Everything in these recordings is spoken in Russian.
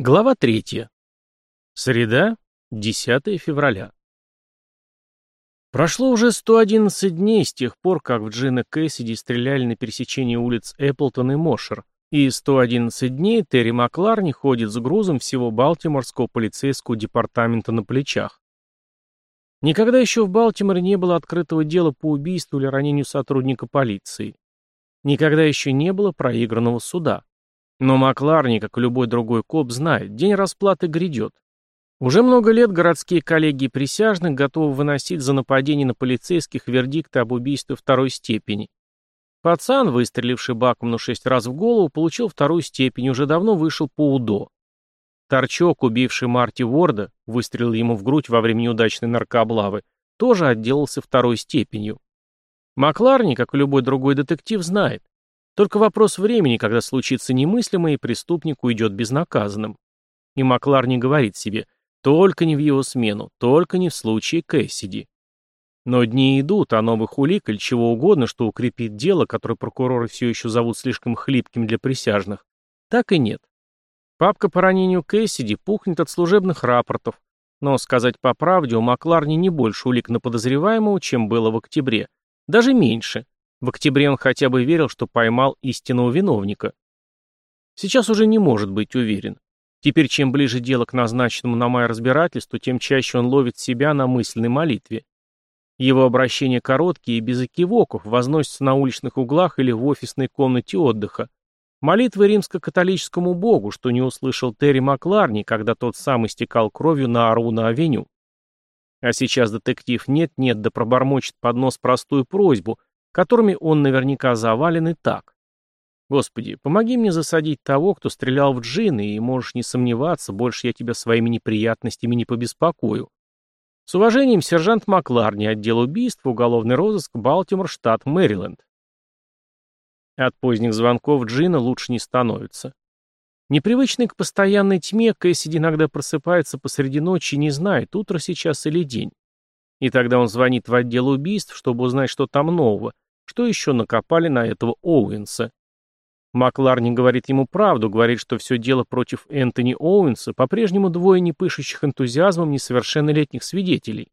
Глава 3. Среда, 10 февраля. Прошло уже 111 дней с тех пор, как в Джина Кэссиди стреляли на пересечении улиц Эпплтон и Мошер, и 111 дней Терри Макларни ходит с грузом всего Балтиморского полицейского департамента на плечах. Никогда еще в Балтиморе не было открытого дела по убийству или ранению сотрудника полиции. Никогда еще не было проигранного суда. Но Макларни, как и любой другой коп, знает, день расплаты грядет. Уже много лет городские коллеги присяжных готовы выносить за нападение на полицейских вердикты об убийстве второй степени. Пацан, выстреливший Бакману шесть раз в голову, получил вторую степень и уже давно вышел по УДО. Торчок, убивший Марти Ворда, выстрелил ему в грудь во время неудачной наркооблавы, тоже отделался второй степенью. Макларни, как и любой другой детектив, знает, только вопрос времени, когда случится немыслимое, и преступник уйдет безнаказанным. И Макларни говорит себе, только не в его смену, только не в случае Кэссиди. Но дни идут, а новых улик или чего угодно, что укрепит дело, которое прокуроры все еще зовут слишком хлипким для присяжных, так и нет. Папка по ранению Кэссиди пухнет от служебных рапортов, но, сказать по правде, у Макларни не больше улик на подозреваемого, чем было в октябре. Даже меньше. В октябре он хотя бы верил, что поймал истинного виновника. Сейчас уже не может быть уверен. Теперь чем ближе дело к назначенному на май разбирательству, тем чаще он ловит себя на мысленной молитве. Его обращения короткие и без экивоков, возносятся на уличных углах или в офисной комнате отдыха. Молитвы римско-католическому богу, что не услышал Терри Макларни, когда тот сам истекал кровью на Аруна-авеню. А сейчас детектив нет-нет да пробормочет под нос простую просьбу, которыми он наверняка завален и так. Господи, помоги мне засадить того, кто стрелял в джины, и можешь не сомневаться, больше я тебя своими неприятностями не побеспокою. С уважением, сержант Макларни, отдел убийств, уголовный розыск, Балтимор, штат Мэриленд. От поздних звонков Джина лучше не становится. Непривычный к постоянной тьме, Кэссиди иногда просыпается посреди ночи и не знает, утро сейчас или день. И тогда он звонит в отдел убийств, чтобы узнать, что там нового, что еще накопали на этого Оуэнса. Макларни говорит ему правду, говорит, что все дело против Энтони Оуэнса, по-прежнему двое не пышущих энтузиазмом несовершеннолетних свидетелей.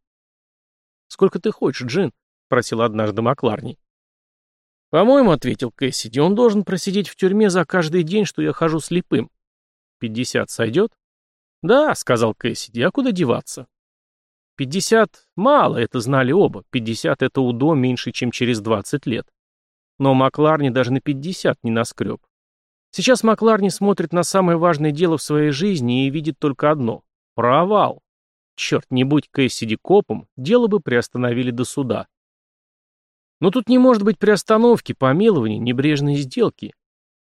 «Сколько ты хочешь, Джин?» — просил однажды Макларни. «По-моему, — ответил Кэссиди, — он должен просидеть в тюрьме за каждый день, что я хожу слепым. Пятьдесят сойдет?» «Да», — сказал Кэссиди, — «а куда деваться?» Пятьдесят – мало, это знали оба. Пятьдесят – это УДО меньше, чем через двадцать лет. Но Макларни даже на пятьдесят не наскреб. Сейчас Макларни смотрит на самое важное дело в своей жизни и видит только одно – провал. Черт, не будь Кэссиди копом, дело бы приостановили до суда. Но тут не может быть приостановки, помилования, небрежной сделки.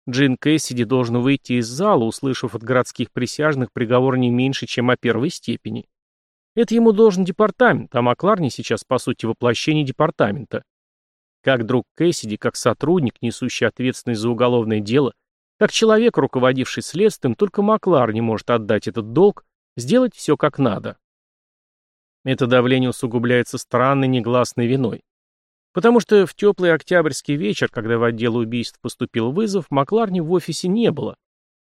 Джин Кэссиди должен выйти из зала, услышав от городских присяжных приговор не меньше, чем о первой степени. Это ему должен департамент, а Макларни сейчас, по сути, воплощение департамента. Как друг Кэссиди, как сотрудник, несущий ответственность за уголовное дело, как человек, руководивший следствием, только Макларни может отдать этот долг, сделать все как надо. Это давление усугубляется странной негласной виной. Потому что в теплый октябрьский вечер, когда в отдел убийств поступил вызов, Макларни в офисе не было.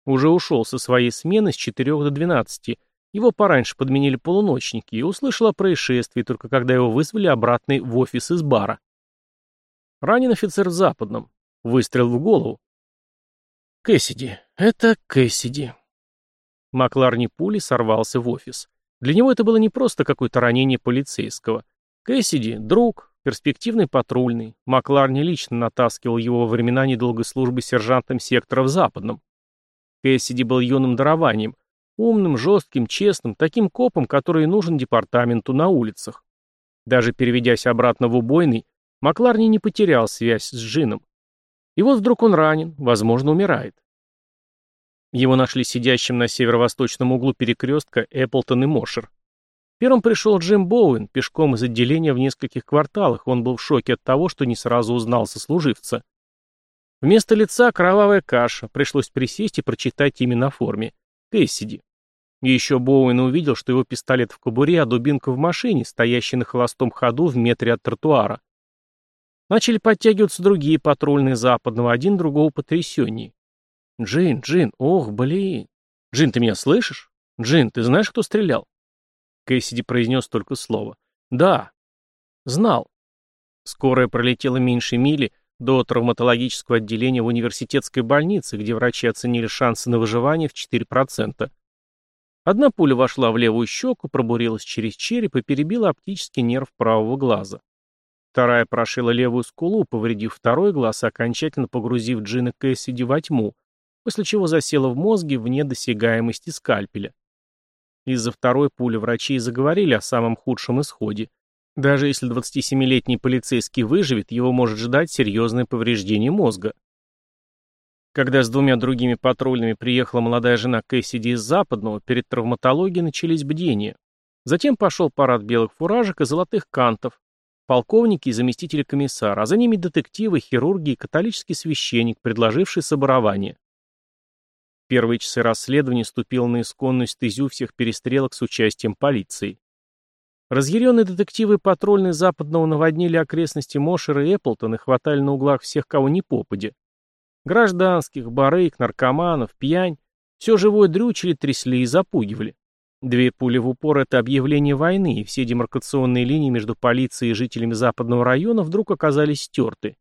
Уже ушел со своей смены с 4 до 12, его пораньше подменили полуночники и услышал о происшествии, только когда его вызвали обратно в офис из бара. Ранен офицер в Западном. Выстрел в голову. Кэссиди. Это Кэссиди. Макларни пули сорвался в офис. Для него это было не просто какое-то ранение полицейского. Кэссиди — друг, перспективный патрульный. Макларни лично натаскивал его во времена недолгой службы сержантом сектора в Западном. Кэссиди был юным дарованием, Умным, жестким, честным, таким копом, который нужен департаменту на улицах. Даже переведясь обратно в убойный, Макларни не потерял связь с Джином. И вот вдруг он ранен, возможно, умирает. Его нашли сидящим на северо-восточном углу перекрестка Эпплтон и Мошер. Первым пришел Джим Боуэн, пешком из отделения в нескольких кварталах. Он был в шоке от того, что не сразу узнал сослуживца. Вместо лица кровавая каша, пришлось присесть и прочитать имя на форме. Кэссиди. И еще Боуэн увидел, что его пистолет в кобуре, а дубинка в машине, стоящей на холостом ходу в метре от тротуара. Начали подтягиваться другие патрульные западного, один другого потрясеннее. «Джин, Джин, ох, блин!» «Джин, ты меня слышишь? Джин, ты знаешь, кто стрелял?» Кэссиди произнес только слово. «Да». «Знал». Скорая пролетела меньше мили до травматологического отделения в университетской больнице, где врачи оценили шансы на выживание в 4%. Одна пуля вошла в левую щеку, пробурилась через череп и перебила оптический нерв правого глаза. Вторая прошила левую скулу, повредив второй глаз и окончательно погрузив Джина Кэссиди во тьму, после чего засела в мозге вне досягаемости скальпеля. Из-за второй пули врачи заговорили о самом худшем исходе. Даже если 27-летний полицейский выживет, его может ждать серьезное повреждение мозга. Когда с двумя другими патрульными приехала молодая жена Кэссиди из Западного, перед травматологией начались бдения. Затем пошел парад белых фуражек и золотых кантов, полковники и заместители комиссара, а за ними детективы, хирурги и католический священник, предложивший соборование. Первые часы расследования ступил на исконную стезю всех перестрелок с участием полиции. Разъяренные детективы патрульные Западного наводнили окрестности Мошера и Эпплтон и хватали на углах всех, кого не попадя. Гражданских, барык, наркоманов, пьянь. Все живое дрючили, трясли и запугивали. Две пули в упор — это объявление войны, и все демаркационные линии между полицией и жителями западного района вдруг оказались стерты.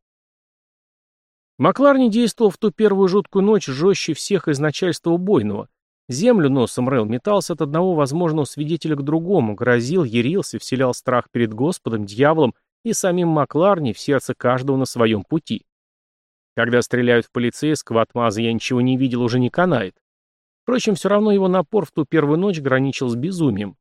Макларни действовал в ту первую жуткую ночь жестче всех из начальства убойного. Землю носом рыл, метался от одного возможного свидетеля к другому, грозил, ярился, вселял страх перед Господом, дьяволом и самим Макларни в сердце каждого на своем пути. Когда стреляют в полицейского, отмаза я ничего не видел, уже не канает. Впрочем, все равно его напор в ту первую ночь граничил с безумием.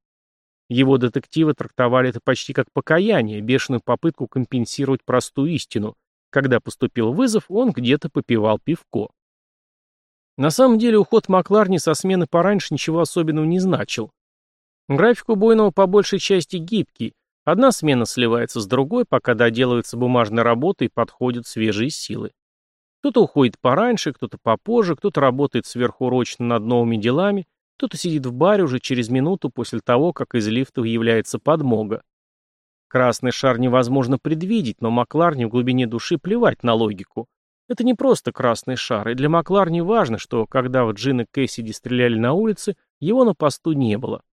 Его детективы трактовали это почти как покаяние, бешеную попытку компенсировать простую истину. Когда поступил вызов, он где-то попивал пивко. На самом деле уход Макларни со смены пораньше ничего особенного не значил. График убойного по большей части гибкий. Одна смена сливается с другой, пока доделывается бумажная работа и подходят свежие силы. Кто-то уходит пораньше, кто-то попозже, кто-то работает сверхурочно над новыми делами, кто-то сидит в баре уже через минуту после того, как из лифтов является подмога. Красный шар невозможно предвидеть, но Макларни в глубине души плевать на логику. Это не просто красный шар, и для Макларни важно, что когда в Джин и Кэссиди стреляли на улице, его на посту не было.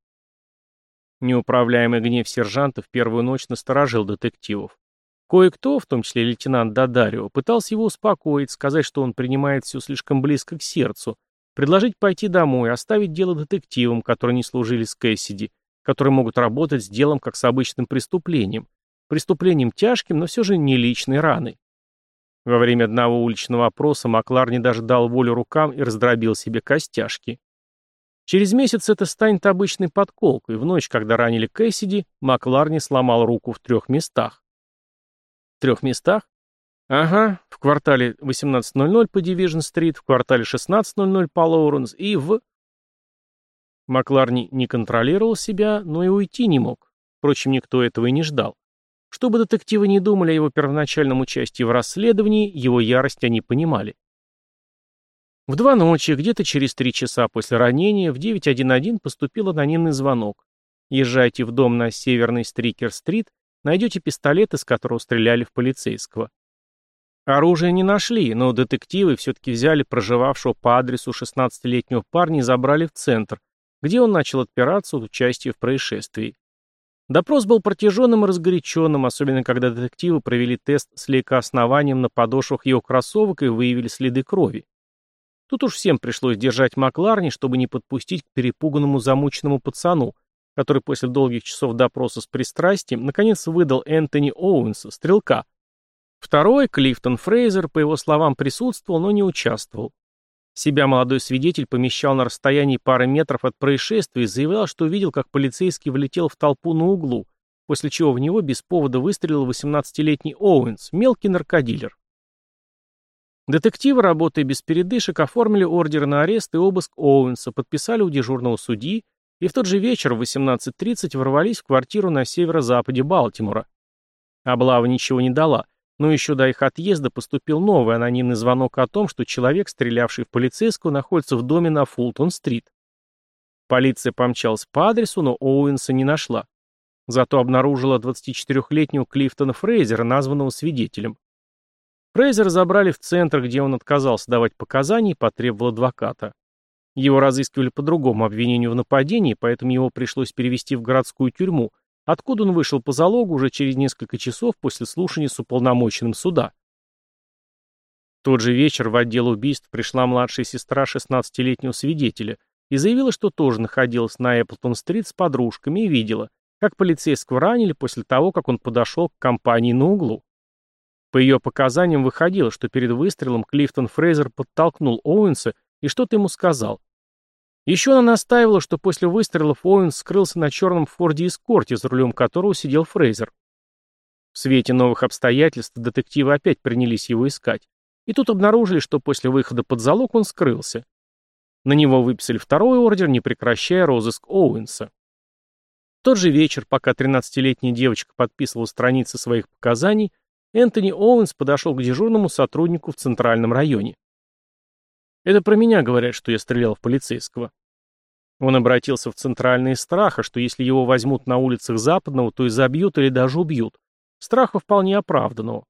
Неуправляемый гнев сержанта в первую ночь насторожил детективов. Кое-кто, в том числе лейтенант Дадарио, пытался его успокоить, сказать, что он принимает все слишком близко к сердцу, предложить пойти домой, оставить дело детективам, которые не служили с Кэссиди, которые могут работать с делом как с обычным преступлением. Преступлением тяжким, но все же не личной раной. Во время одного уличного опроса Макларни даже дал волю рукам и раздробил себе костяшки. Через месяц это станет обычной подколкой. В ночь, когда ранили Кэссиди, Макларни сломал руку в трех местах. В трех местах? Ага, в квартале 18.00 по Дивижн-стрит, в квартале 16.00 по Лоуренс и в... Макларни не контролировал себя, но и уйти не мог. Впрочем, никто этого и не ждал. Что бы детективы не думали о его первоначальном участии в расследовании, его ярость они понимали. В два ночи, где-то через три часа после ранения, в 911 поступил анонимный звонок. Езжайте в дом на Северной Стрикер-стрит найдете пистолет, из которого стреляли в полицейского. Оружие не нашли, но детективы все-таки взяли проживавшего по адресу 16-летнего парня и забрали в центр, где он начал отпираться от участия в происшествии. Допрос был протяженным и разгоряченным, особенно когда детективы провели тест с лейкооснованием на подошвах его кроссовок и выявили следы крови. Тут уж всем пришлось держать Макларни, чтобы не подпустить к перепуганному замученному пацану, который после долгих часов допроса с пристрастием наконец выдал Энтони Оуэнса, стрелка. Второй, Клифтон Фрейзер, по его словам, присутствовал, но не участвовал. Себя молодой свидетель помещал на расстоянии пары метров от происшествия и заявлял, что увидел, как полицейский влетел в толпу на углу, после чего в него без повода выстрелил 18-летний Оуэнс, мелкий наркодилер. Детективы, работая без передышек, оформили ордер на арест и обыск Оуэнса, подписали у дежурного судьи, и в тот же вечер в 18.30 ворвались в квартиру на северо-западе Балтимора. Облава ничего не дала, но еще до их отъезда поступил новый анонимный звонок о том, что человек, стрелявший в полицейского, находится в доме на Фултон-стрит. Полиция помчалась по адресу, но Оуэнса не нашла. Зато обнаружила 24-летнего Клифтона Фрейзера, названного свидетелем. Фрейзера забрали в центр, где он отказался давать показания и потребовал адвоката. Его разыскивали по другому обвинению в нападении, поэтому его пришлось перевести в городскую тюрьму, откуда он вышел по залогу уже через несколько часов после слушания с уполномоченным суда. В тот же вечер в отдел убийств пришла младшая сестра 16-летнего свидетеля и заявила, что тоже находилась на Эпплтон-стрит с подружками и видела, как полицейского ранили после того, как он подошел к компании на углу. По ее показаниям выходило, что перед выстрелом Клифтон Фрейзер подтолкнул Оуэнса и что-то ему сказал. Еще она настаивала, что после выстрелов Оуэнс скрылся на черном Форде Эскорте, за рулем которого сидел Фрейзер. В свете новых обстоятельств детективы опять принялись его искать. И тут обнаружили, что после выхода под залог он скрылся. На него выписали второй ордер, не прекращая розыск Оуэнса. В тот же вечер, пока 13-летняя девочка подписывала страницы своих показаний, Энтони Оуэнс подошел к дежурному сотруднику в центральном районе. Это про меня говорят, что я стрелял в полицейского. Он обратился в центральные страха, что если его возьмут на улицах Западного, то и забьют или даже убьют. Страха вполне оправданного.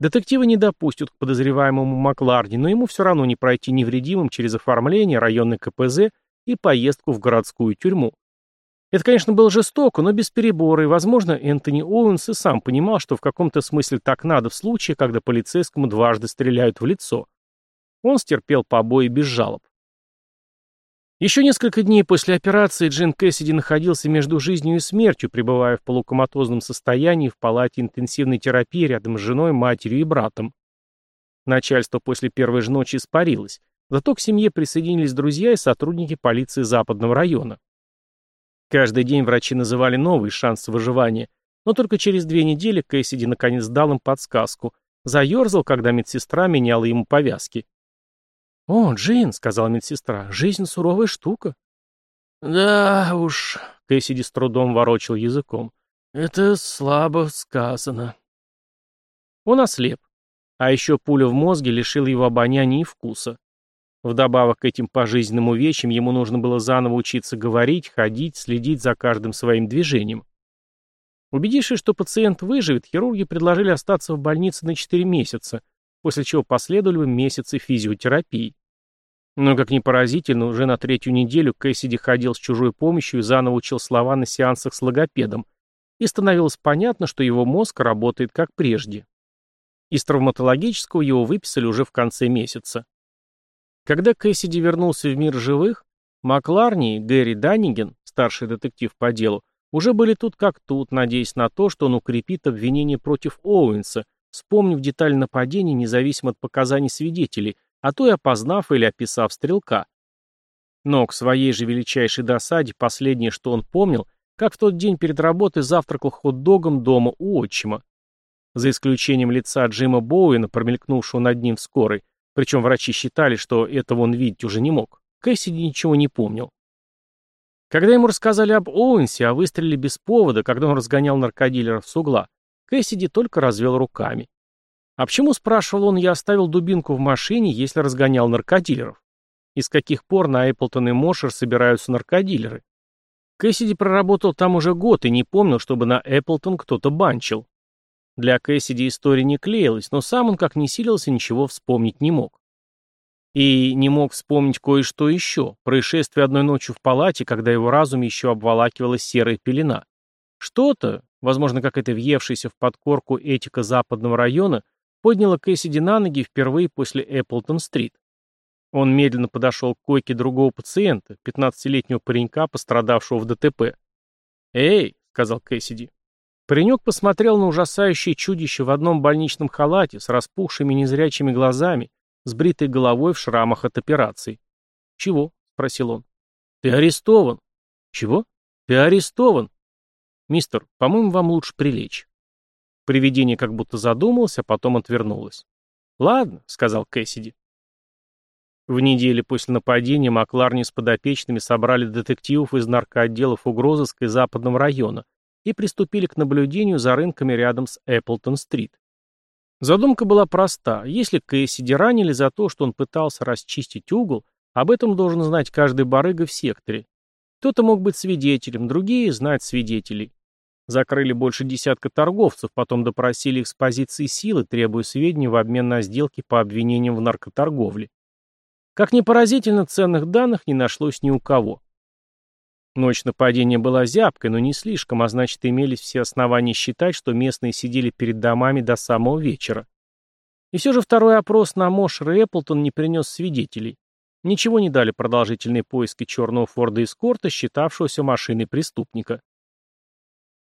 Детективы не допустят к подозреваемому Макларди, но ему все равно не пройти невредимым через оформление районной КПЗ и поездку в городскую тюрьму. Это, конечно, было жестоко, но без перебора, и, возможно, Энтони Оуэнс и сам понимал, что в каком-то смысле так надо в случае, когда полицейскому дважды стреляют в лицо. Он стерпел побои без жалоб. Еще несколько дней после операции Джин Кэссиди находился между жизнью и смертью, пребывая в полукоматозном состоянии в палате интенсивной терапии рядом с женой, матерью и братом. Начальство после первой же ночи испарилось, зато к семье присоединились друзья и сотрудники полиции Западного района. Каждый день врачи называли новые шансы выживания, но только через две недели Кэссиди наконец дал им подсказку, заерзал, когда медсестра меняла ему повязки. «О, Джин», — сказала медсестра, — «жизнь суровая штука». «Да уж», — Кэссиди с трудом ворочил языком, — «это слабо сказано». Он ослеп. А еще пуля в мозге лишила его обоняния и вкуса. Вдобавок к этим пожизненным увечьям ему нужно было заново учиться говорить, ходить, следить за каждым своим движением. Убедившись, что пациент выживет, хирурги предложили остаться в больнице на 4 месяца, после чего последовали месяцы физиотерапии. Но, как ни поразительно, уже на третью неделю Кэссиди ходил с чужой помощью и заново учил слова на сеансах с логопедом, и становилось понятно, что его мозг работает как прежде. Из травматологического его выписали уже в конце месяца. Когда Кэссиди вернулся в мир живых, Макларни и Гэри Данниген, старший детектив по делу, уже были тут как тут, надеясь на то, что он укрепит обвинение против Оуэнса, вспомнив деталь нападения независимо от показаний свидетелей, а то и опознав или описав стрелка. Но к своей же величайшей досаде последнее, что он помнил, как в тот день перед работой завтракал хот-догом дома у отчима. За исключением лица Джима Боуэна, промелькнувшего над ним в скорой, причем врачи считали, что этого он видеть уже не мог, Кэссиди ничего не помнил. Когда ему рассказали об Оуэнсе, о выстреле без повода, когда он разгонял наркодилеров с угла, Кэссиди только развел руками. А почему, спрашивал он, я оставил дубинку в машине, если разгонял наркодилеров? И с каких пор на Эпплтон и Мошер собираются наркодилеры? Кэссиди проработал там уже год и не помнил, чтобы на Эпплтон кто-то банчил. Для Кэссиди история не клеилась, но сам он как не силился, ничего вспомнить не мог. И не мог вспомнить кое-что еще. Происшествие одной ночью в палате, когда его разум еще обволакивала серая пелена. Что-то, возможно, как это въевшаяся в подкорку этика западного района, подняло Кэссиди на ноги впервые после Эпплтон-стрит. Он медленно подошел к койке другого пациента, 15-летнего паренька, пострадавшего в ДТП. «Эй», — сказал Кэссиди. Паренек посмотрел на ужасающее чудище в одном больничном халате, с распухшими незрячими глазами, с бритой головой в шрамах от операций. «Чего?» — спросил он. «Ты арестован». «Чего?» «Ты арестован». «Мистер, по-моему, вам лучше прилечь». Привидение как будто задумалось, а потом отвернулось. «Ладно», — сказал Кэссиди. В неделе после нападения Макларни с подопечными собрали детективов из наркоотделов угрозыска и западного района и приступили к наблюдению за рынками рядом с Эпплтон-стрит. Задумка была проста. Если Кэссиди ранили за то, что он пытался расчистить угол, об этом должен знать каждый барыга в секторе. Кто-то мог быть свидетелем, другие — знать свидетелей. Закрыли больше десятка торговцев, потом допросили их с позиции силы, требуя сведений в обмен на сделки по обвинениям в наркоторговле. Как ни поразительно, ценных данных не нашлось ни у кого. Ночь нападения была зябкой, но не слишком, а значит, имелись все основания считать, что местные сидели перед домами до самого вечера. И все же второй опрос на Мошер и Эпплтон не принес свидетелей. Ничего не дали продолжительные поиски черного Форда Эскорта, считавшегося машиной преступника.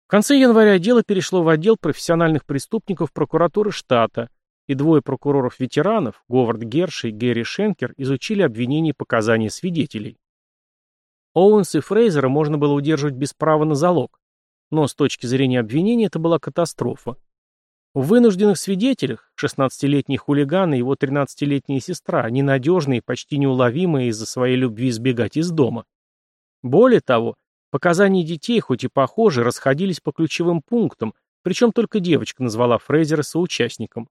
В конце января дело перешло в отдел профессиональных преступников прокуратуры штата, и двое прокуроров-ветеранов, Говард Герш и Гэри Шенкер, изучили обвинения и показания свидетелей. Оуэнс и Фрейзера можно было удерживать без права на залог, но с точки зрения обвинения это была катастрофа. В вынужденных свидетелях 16-летний хулиган и его 13-летняя сестра, ненадежные и почти неуловимые из-за своей любви сбегать из дома. Более того, Показания детей, хоть и похожи, расходились по ключевым пунктам, причем только девочка назвала Фрейзера соучастником.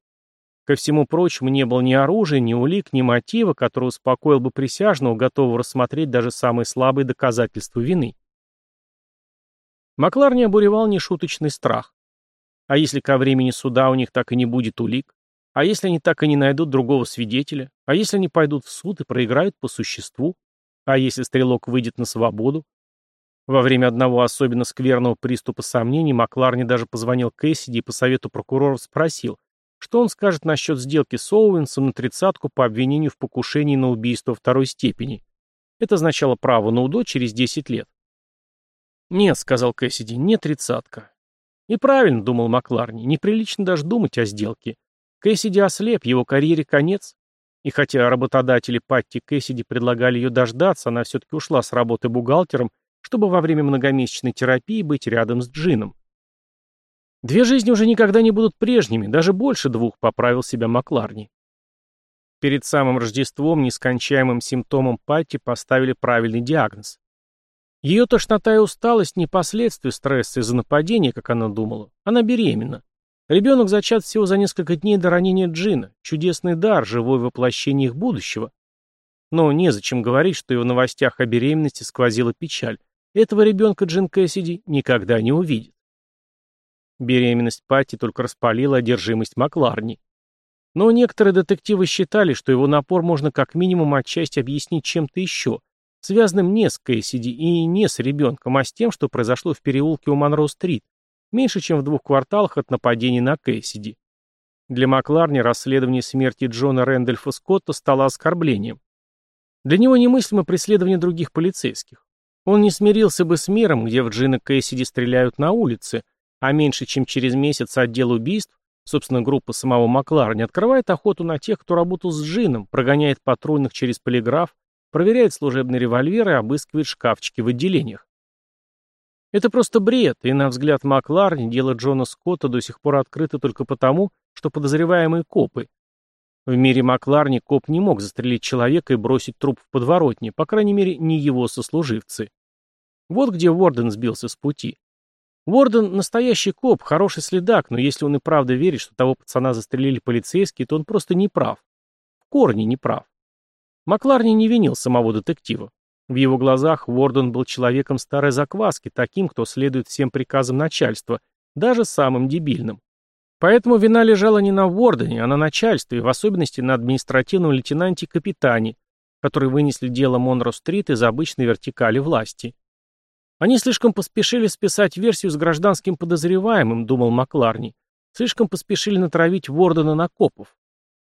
Ко всему прочему, не было ни оружия, ни улик, ни мотива, который успокоил бы присяжного, готового рассмотреть даже самые слабые доказательства вины. Маклар не обуревал нешуточный страх. А если ко времени суда у них так и не будет улик? А если они так и не найдут другого свидетеля? А если они пойдут в суд и проиграют по существу? А если стрелок выйдет на свободу? Во время одного особенно скверного приступа сомнений Макларни даже позвонил Кэссиди и по совету прокуроров спросил, что он скажет насчет сделки с Оуэнсом на тридцатку по обвинению в покушении на убийство второй степени. Это означало право на УДО через 10 лет. «Нет», — сказал Кэссиди, — «не тридцатка». И правильно, думал Макларни, неприлично даже думать о сделке. Кэссиди ослеп, его карьере конец. И хотя работодатели Патти Кэссиди предлагали ее дождаться, она все-таки ушла с работы бухгалтером чтобы во время многомесячной терапии быть рядом с Джином. Две жизни уже никогда не будут прежними, даже больше двух, поправил себя Макларни. Перед самым Рождеством нескончаемым симптомом Патти поставили правильный диагноз. Ее тошнота и усталость не последствия стресса из-за нападения, как она думала. Она беременна. Ребенок зачат всего за несколько дней до ранения Джина. Чудесный дар, живое воплощение их будущего. Но незачем говорить, что и в новостях о беременности сквозила печаль. Этого ребенка Джин Кэссиди никогда не увидит. Беременность Патти только распалила одержимость Макларни. Но некоторые детективы считали, что его напор можно как минимум отчасти объяснить чем-то еще, связанным не с Кэссиди и не с ребенком, а с тем, что произошло в переулке у Монро-стрит, меньше чем в двух кварталах от нападения на Кэссиди. Для Макларни расследование смерти Джона Рэндольфа Скотта стало оскорблением. Для него немыслимо преследование других полицейских. Он не смирился бы с миром, где в Джина Кэссиди стреляют на улице, а меньше чем через месяц отдел убийств, собственно, группа самого Макларни, открывает охоту на тех, кто работал с Джином, прогоняет патрульных через полиграф, проверяет служебные револьверы и обыскивает шкафчики в отделениях. Это просто бред, и, на взгляд Макларни, дело Джона Скотта до сих пор открыто только потому, что подозреваемые копы. В мире Макларни коп не мог застрелить человека и бросить труп в подворотне, по крайней мере, не его сослуживцы. Вот где Уорден сбился с пути. Уорден настоящий коп, хороший следак, но если он и правда верит, что того пацана застрелили полицейские, то он просто не прав. В корне не прав. Макларни не винил самого детектива. В его глазах Уорден был человеком старой закваски, таким, кто следует всем приказам начальства, даже самым дебильным. Поэтому вина лежала не на Уордене, а на начальстве, в особенности на административном лейтенанте-капитане, которые вынесли дело Монро-стрит из обычной вертикали власти. Они слишком поспешили списать версию с гражданским подозреваемым, думал Макларни. Слишком поспешили натравить Вордена на копов.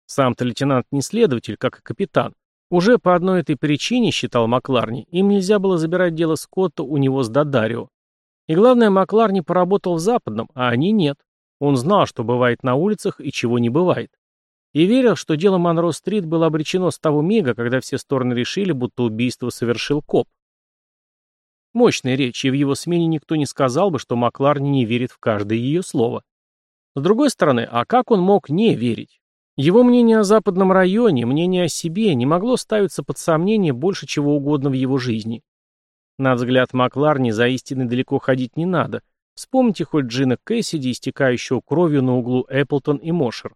Сам-то лейтенант не следователь, как и капитан. Уже по одной этой причине, считал Макларни, им нельзя было забирать дело Скотта у него с Дадарио. И главное, Макларни поработал в Западном, а они нет. Он знал, что бывает на улицах и чего не бывает. И верил, что дело Монро-стрит было обречено с того мига, когда все стороны решили, будто убийство совершил коп. Мощная речь, и в его смене никто не сказал бы, что Макларни не верит в каждое ее слово. С другой стороны, а как он мог не верить? Его мнение о западном районе, мнение о себе не могло ставиться под сомнение больше чего угодно в его жизни. На взгляд Макларни за истиной далеко ходить не надо. Вспомните хоть Джина Кэссиди, истекающего кровью на углу Эпплтон и Мошер.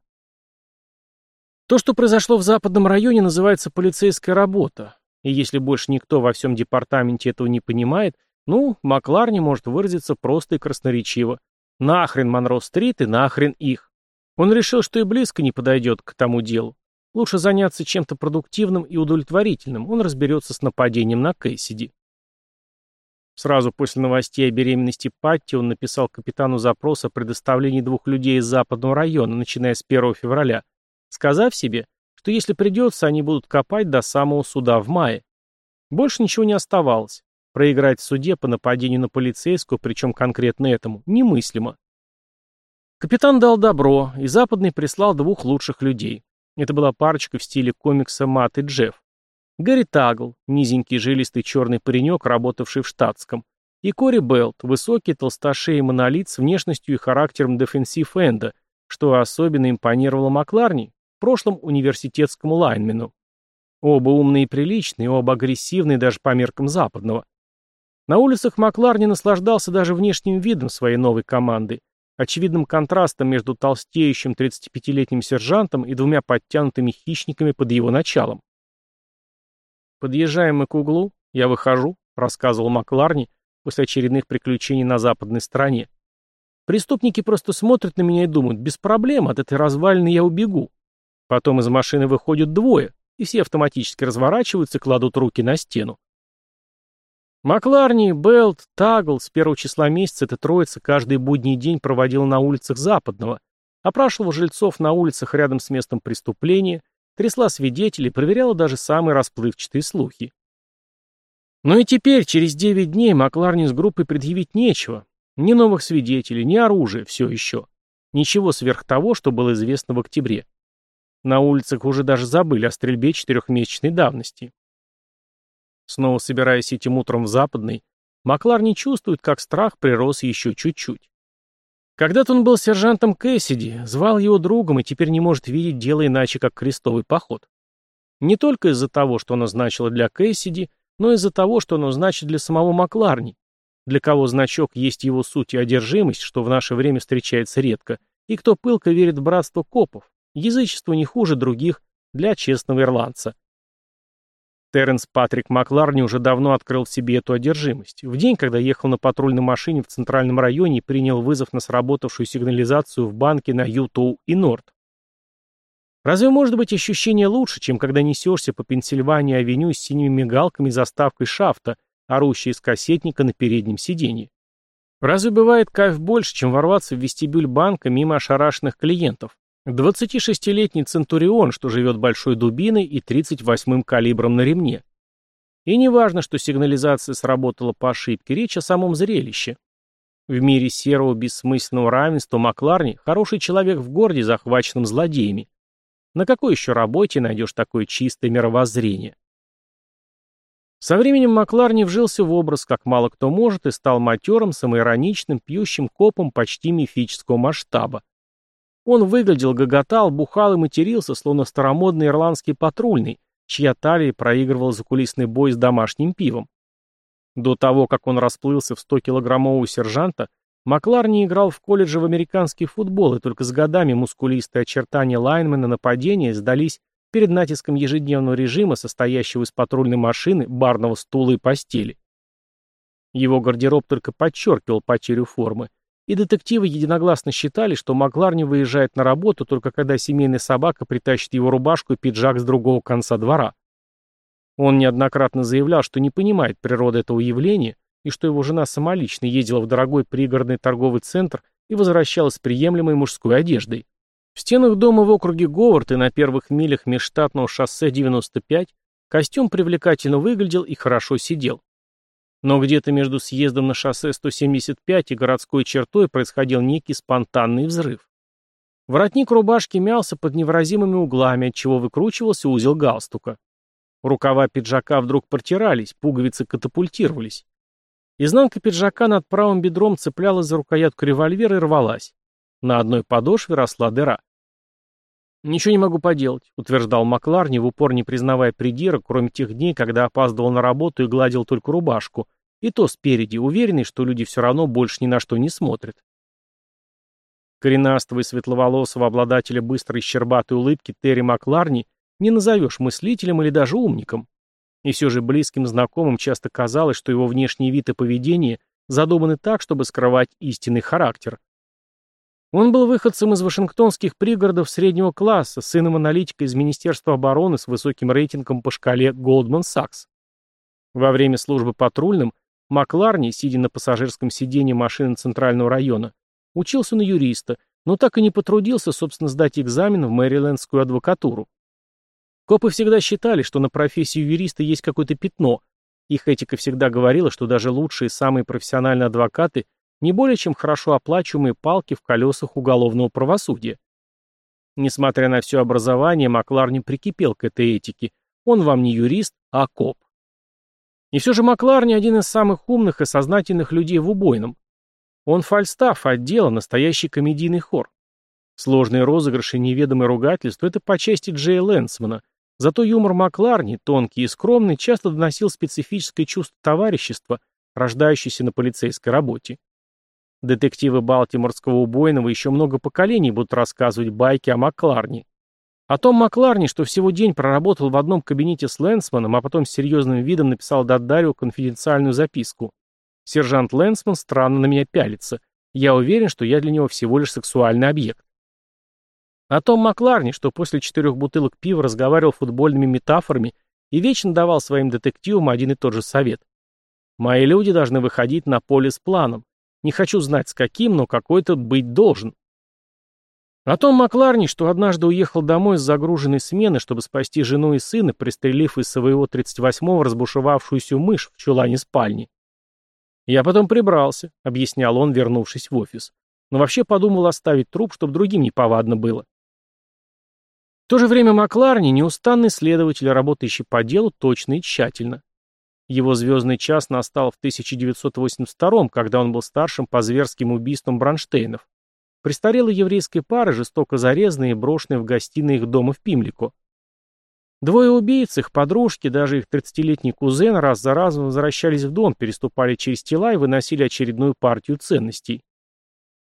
То, что произошло в западном районе, называется полицейская работа. И если больше никто во всем департаменте этого не понимает, ну, Макларни может выразиться просто и красноречиво. Нахрен Монро-стрит и нахрен их. Он решил, что и близко не подойдет к тому делу. Лучше заняться чем-то продуктивным и удовлетворительным, он разберется с нападением на Кэссиди. Сразу после новостей о беременности Патти он написал капитану запрос о предоставлении двух людей из западного района, начиная с 1 февраля, сказав себе, что если придется, они будут копать до самого суда в мае. Больше ничего не оставалось. Проиграть в суде по нападению на полицейскую, причем конкретно этому, немыслимо. Капитан дал добро, и Западный прислал двух лучших людей. Это была парочка в стиле комикса Мат и Джефф. Гэри Тагл, низенький жилистый черный паренек, работавший в штатском, и Кори Белт, высокий толстошей монолит с внешностью и характером дефенсив энда, что особенно импонировало Макларни, в прошлом университетскому лайнмену. Оба умные и приличные, оба агрессивные даже по меркам западного. На улицах Макларни наслаждался даже внешним видом своей новой команды, очевидным контрастом между толстеющим 35-летним сержантом и двумя подтянутыми хищниками под его началом. «Подъезжаем мы к углу, я выхожу», — рассказывал Макларни после очередных приключений на западной стороне. «Преступники просто смотрят на меня и думают, без проблем, от этой развалины я убегу. Потом из машины выходят двое, и все автоматически разворачиваются и кладут руки на стену. Макларни, Белт, Тагл с первого числа месяца эта троица каждый будний день проводила на улицах Западного, опрашивала жильцов на улицах рядом с местом преступления, трясла свидетелей, проверяла даже самые расплывчатые слухи. Но и теперь, через девять дней, Макларни с группой предъявить нечего. Ни новых свидетелей, ни оружия, все еще. Ничего сверх того, что было известно в октябре. На улицах уже даже забыли о стрельбе четырехмесячной давности. Снова собираясь этим утром в Западный, Маклар не чувствует, как страх прирос еще чуть-чуть. Когда-то он был сержантом Кэссиди, звал его другом и теперь не может видеть дело иначе, как крестовый поход. Не только из-за того, что оно значило для Кэссиди, но из-за того, что оно значит для самого Макларни, для кого значок есть его суть и одержимость, что в наше время встречается редко, и кто пылко верит в братство копов, язычество не хуже других для честного ирландца. Терренс Патрик Макларни уже давно открыл в себе эту одержимость. В день, когда ехал на патрульной машине в центральном районе и принял вызов на сработавшую сигнализацию в банке на Ютоу и Норд. Разве может быть ощущение лучше, чем когда несешься по Пенсильвании-авеню с синими мигалками и заставкой шафта, орущей из кассетника на переднем сиденье? Разве бывает кайф больше, чем ворваться в вестибюль банка мимо ошарашенных клиентов? 26-летний Центурион, что живет большой дубиной и 38-м калибром на ремне. И не важно, что сигнализация сработала по ошибке, речь о самом зрелище. В мире серого бессмысленного равенства Макларни хороший человек в городе, захваченном злодеями. На какой еще работе найдешь такое чистое мировоззрение? Со временем Макларни вжился в образ, как мало кто может, и стал матерым, самоироничным, пьющим копом почти мифического масштаба. Он выглядел, гоготал, бухал и матерился, словно старомодный ирландский патрульный, чья талия проигрывала закулисный бой с домашним пивом. До того, как он расплылся в 100-килограммового сержанта, Макларни играл в колледже в американский футбол, и только с годами мускулистые очертания лайнмена нападения сдались перед натиском ежедневного режима, состоящего из патрульной машины, барного стула и постели. Его гардероб только подчеркивал потерю формы, и детективы единогласно считали, что Маклар не выезжает на работу только когда семейная собака притащит его рубашку и пиджак с другого конца двора. Он неоднократно заявлял, что не понимает природы этого явления и что его жена самолично ездила в дорогой пригородный торговый центр и возвращалась с приемлемой мужской одеждой. В стенах дома в округе Говард и на первых милях межштатного шоссе 95 костюм привлекательно выглядел и хорошо сидел. Но где-то между съездом на шоссе 175 и городской чертой происходил некий спонтанный взрыв. Воротник рубашки мялся под невыразимыми углами, отчего выкручивался узел галстука. Рукава пиджака вдруг протирались, пуговицы катапультировались. Изнанка пиджака над правым бедром цеплялась за рукоятку револьвера и рвалась. На одной подошве росла дыра. «Ничего не могу поделать», — утверждал Макларни, в упор не признавая придирок, кроме тех дней, когда опаздывал на работу и гладил только рубашку, и то спереди, уверенный, что люди все равно больше ни на что не смотрят. Коренастого и светловолосого обладателя быстрой щербатой улыбки Терри Макларни не назовешь мыслителем или даже умником. И все же близким знакомым часто казалось, что его внешний вид и поведение задуманы так, чтобы скрывать истинный характер. Он был выходцем из вашингтонских пригородов среднего класса, сыном аналитика из Министерства обороны с высоким рейтингом по шкале Goldman Sachs. Во время службы патрульным Макларни, сидя на пассажирском сиденье машины Центрального района, учился на юриста, но так и не потрудился, собственно, сдать экзамен в Мэрилендскую адвокатуру. Копы всегда считали, что на профессию юриста есть какое-то пятно. Их этика всегда говорила, что даже лучшие самые профессиональные адвокаты не более чем хорошо оплачиваемые палки в колесах уголовного правосудия. Несмотря на все образование, Маклар не прикипел к этой этике. Он вам не юрист, а коп. И все же Маклар не один из самых умных и сознательных людей в убойном. Он фальстаф отдела, настоящий комедийный хор. Сложные розыгрыши и неведомые ругательства – это по части Джея Лэнсмана. Зато юмор Макларни, тонкий и скромный, часто доносил специфическое чувство товарищества, рождающееся на полицейской работе. Детективы Балтиморского убойного еще много поколений будут рассказывать байки о Макларне. О том Макларне, что всего день проработал в одном кабинете с Лэнсманом, а потом с серьезным видом написал Даддарио конфиденциальную записку. Сержант Лэнсман странно на меня пялится. Я уверен, что я для него всего лишь сексуальный объект. О том Макларне, что после четырех бутылок пива разговаривал футбольными метафорами и вечно давал своим детективам один и тот же совет. Мои люди должны выходить на поле с планом. Не хочу знать с каким, но какой-то быть должен. О том Макларни, что однажды уехал домой с загруженной смены, чтобы спасти жену и сына, пристрелив из своего 38-го разбушевавшуюся мышь в чулане спальни. «Я потом прибрался», — объяснял он, вернувшись в офис. «Но вообще подумал оставить труп, чтобы другим не повадно было». В то же время Макларни — неустанный следователь, работающий по делу точно и тщательно. Его звездный час настал в 1982 когда он был старшим по зверским убийствам Бронштейнов. Престарелой еврейской пары, жестоко зарезанные и брошенные в гостиной их дома в Пимлико. Двое убийц, их подружки, даже их 30-летний кузен раз за разом возвращались в дом, переступали через тела и выносили очередную партию ценностей.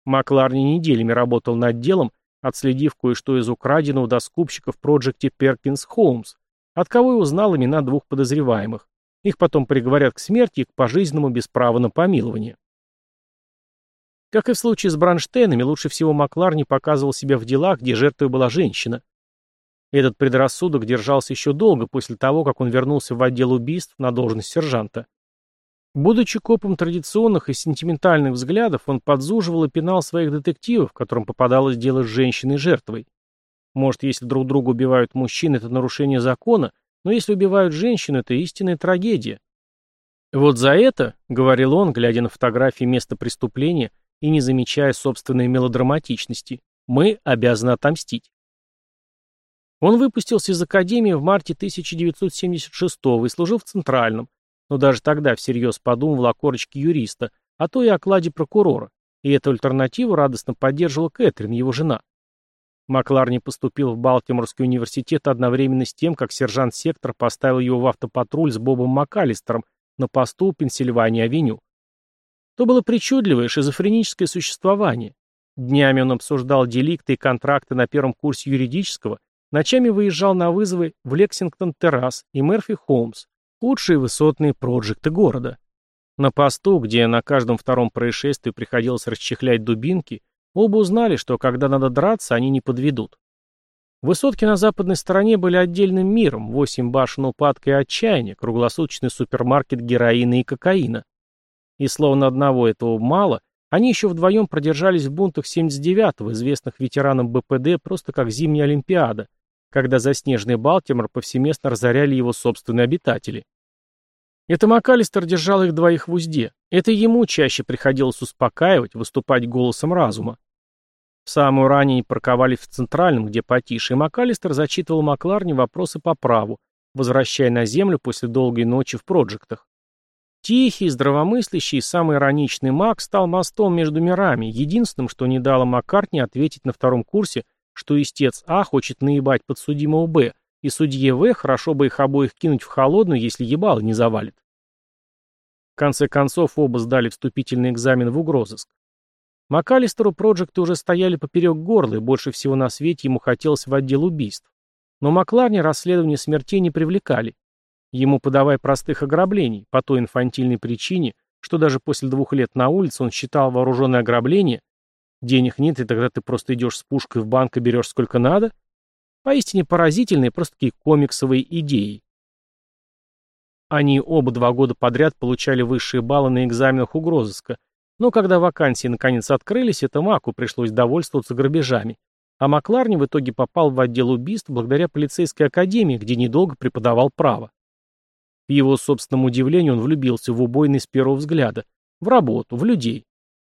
Макларни неделями работал над делом, отследив кое-что из украденного до скупщиков в проекте Перкинс Холмс, от кого и узнал имена двух подозреваемых. Их потом приговорят к смерти и к пожизненному без права на помилование. Как и в случае с Бронштейнами, лучше всего Маклар не показывал себя в делах, где жертвой была женщина. Этот предрассудок держался еще долго после того, как он вернулся в отдел убийств на должность сержанта. Будучи копом традиционных и сентиментальных взглядов, он подзуживал и пинал своих детективов, которым попадалось дело с женщиной-жертвой. Может, если друг друга убивают мужчины, это нарушение закона, но если убивают женщину, это истинная трагедия. Вот за это, говорил он, глядя на фотографии места преступления и не замечая собственной мелодраматичности, мы обязаны отомстить. Он выпустился из академии в марте 1976 и служил в Центральном, но даже тогда всерьез подумывал о корочке юриста, а то и о кладе прокурора, и эту альтернативу радостно поддерживала Кэтрин, его жена. Макларни поступил в Балтиморский университет одновременно с тем, как сержант сектор поставил его в автопатруль с Бобом МакАлистером на посту Пенсильвания-авеню. То было причудливое шизофреническое существование. Днями он обсуждал деликты и контракты на первом курсе юридического, ночами выезжал на вызовы в Лексингтон-Террас и Мерфи-Холмс, лучшие высотные проекты города. На посту, где на каждом втором происшествии приходилось расчехлять дубинки, Оба узнали, что когда надо драться, они не подведут. Высотки на западной стороне были отдельным миром, восемь башен упадка и отчаяния, круглосуточный супермаркет героина и кокаина. И словно одного этого мало, они еще вдвоем продержались в бунтах 79-го, известных ветеранам БПД просто как зимняя Олимпиада, когда заснеженный Балтимор повсеместно разоряли его собственные обитатели. Это МакАлистер держал их двоих в узде. Это ему чаще приходилось успокаивать, выступать голосом разума. Самую ранее парковались в Центральном, где потише, и МакАлистер зачитывал Макларни вопросы по праву, возвращая на землю после долгой ночи в проектах. Тихий, здравомыслящий и самый ироничный Мак стал мостом между мирами, единственным, что не дало Маккартни ответить на втором курсе, что истец А хочет наебать подсудимого Б, и судье В хорошо бы их обоих кинуть в холодную, если ебало не завалит. В конце концов, оба сдали вступительный экзамен в угрозыск. МакАлистеру проекты уже стояли поперек горла, и больше всего на свете ему хотелось в отдел убийств. Но Макларни расследование смертей не привлекали. Ему подавай простых ограблений, по той инфантильной причине, что даже после двух лет на улице он считал вооруженное ограбление Денег нет, и тогда ты просто идешь с пушкой в банк и берешь сколько надо? Поистине поразительные, просто такие комиксовые идеи. Они оба два года подряд получали высшие баллы на экзаменах угрозыска, но когда вакансии наконец открылись, это Маку пришлось довольствоваться грабежами. А Макларни в итоге попал в отдел убийств благодаря полицейской академии, где недолго преподавал право. К его собственному удивлению он влюбился в убойный с первого взгляда, в работу, в людей.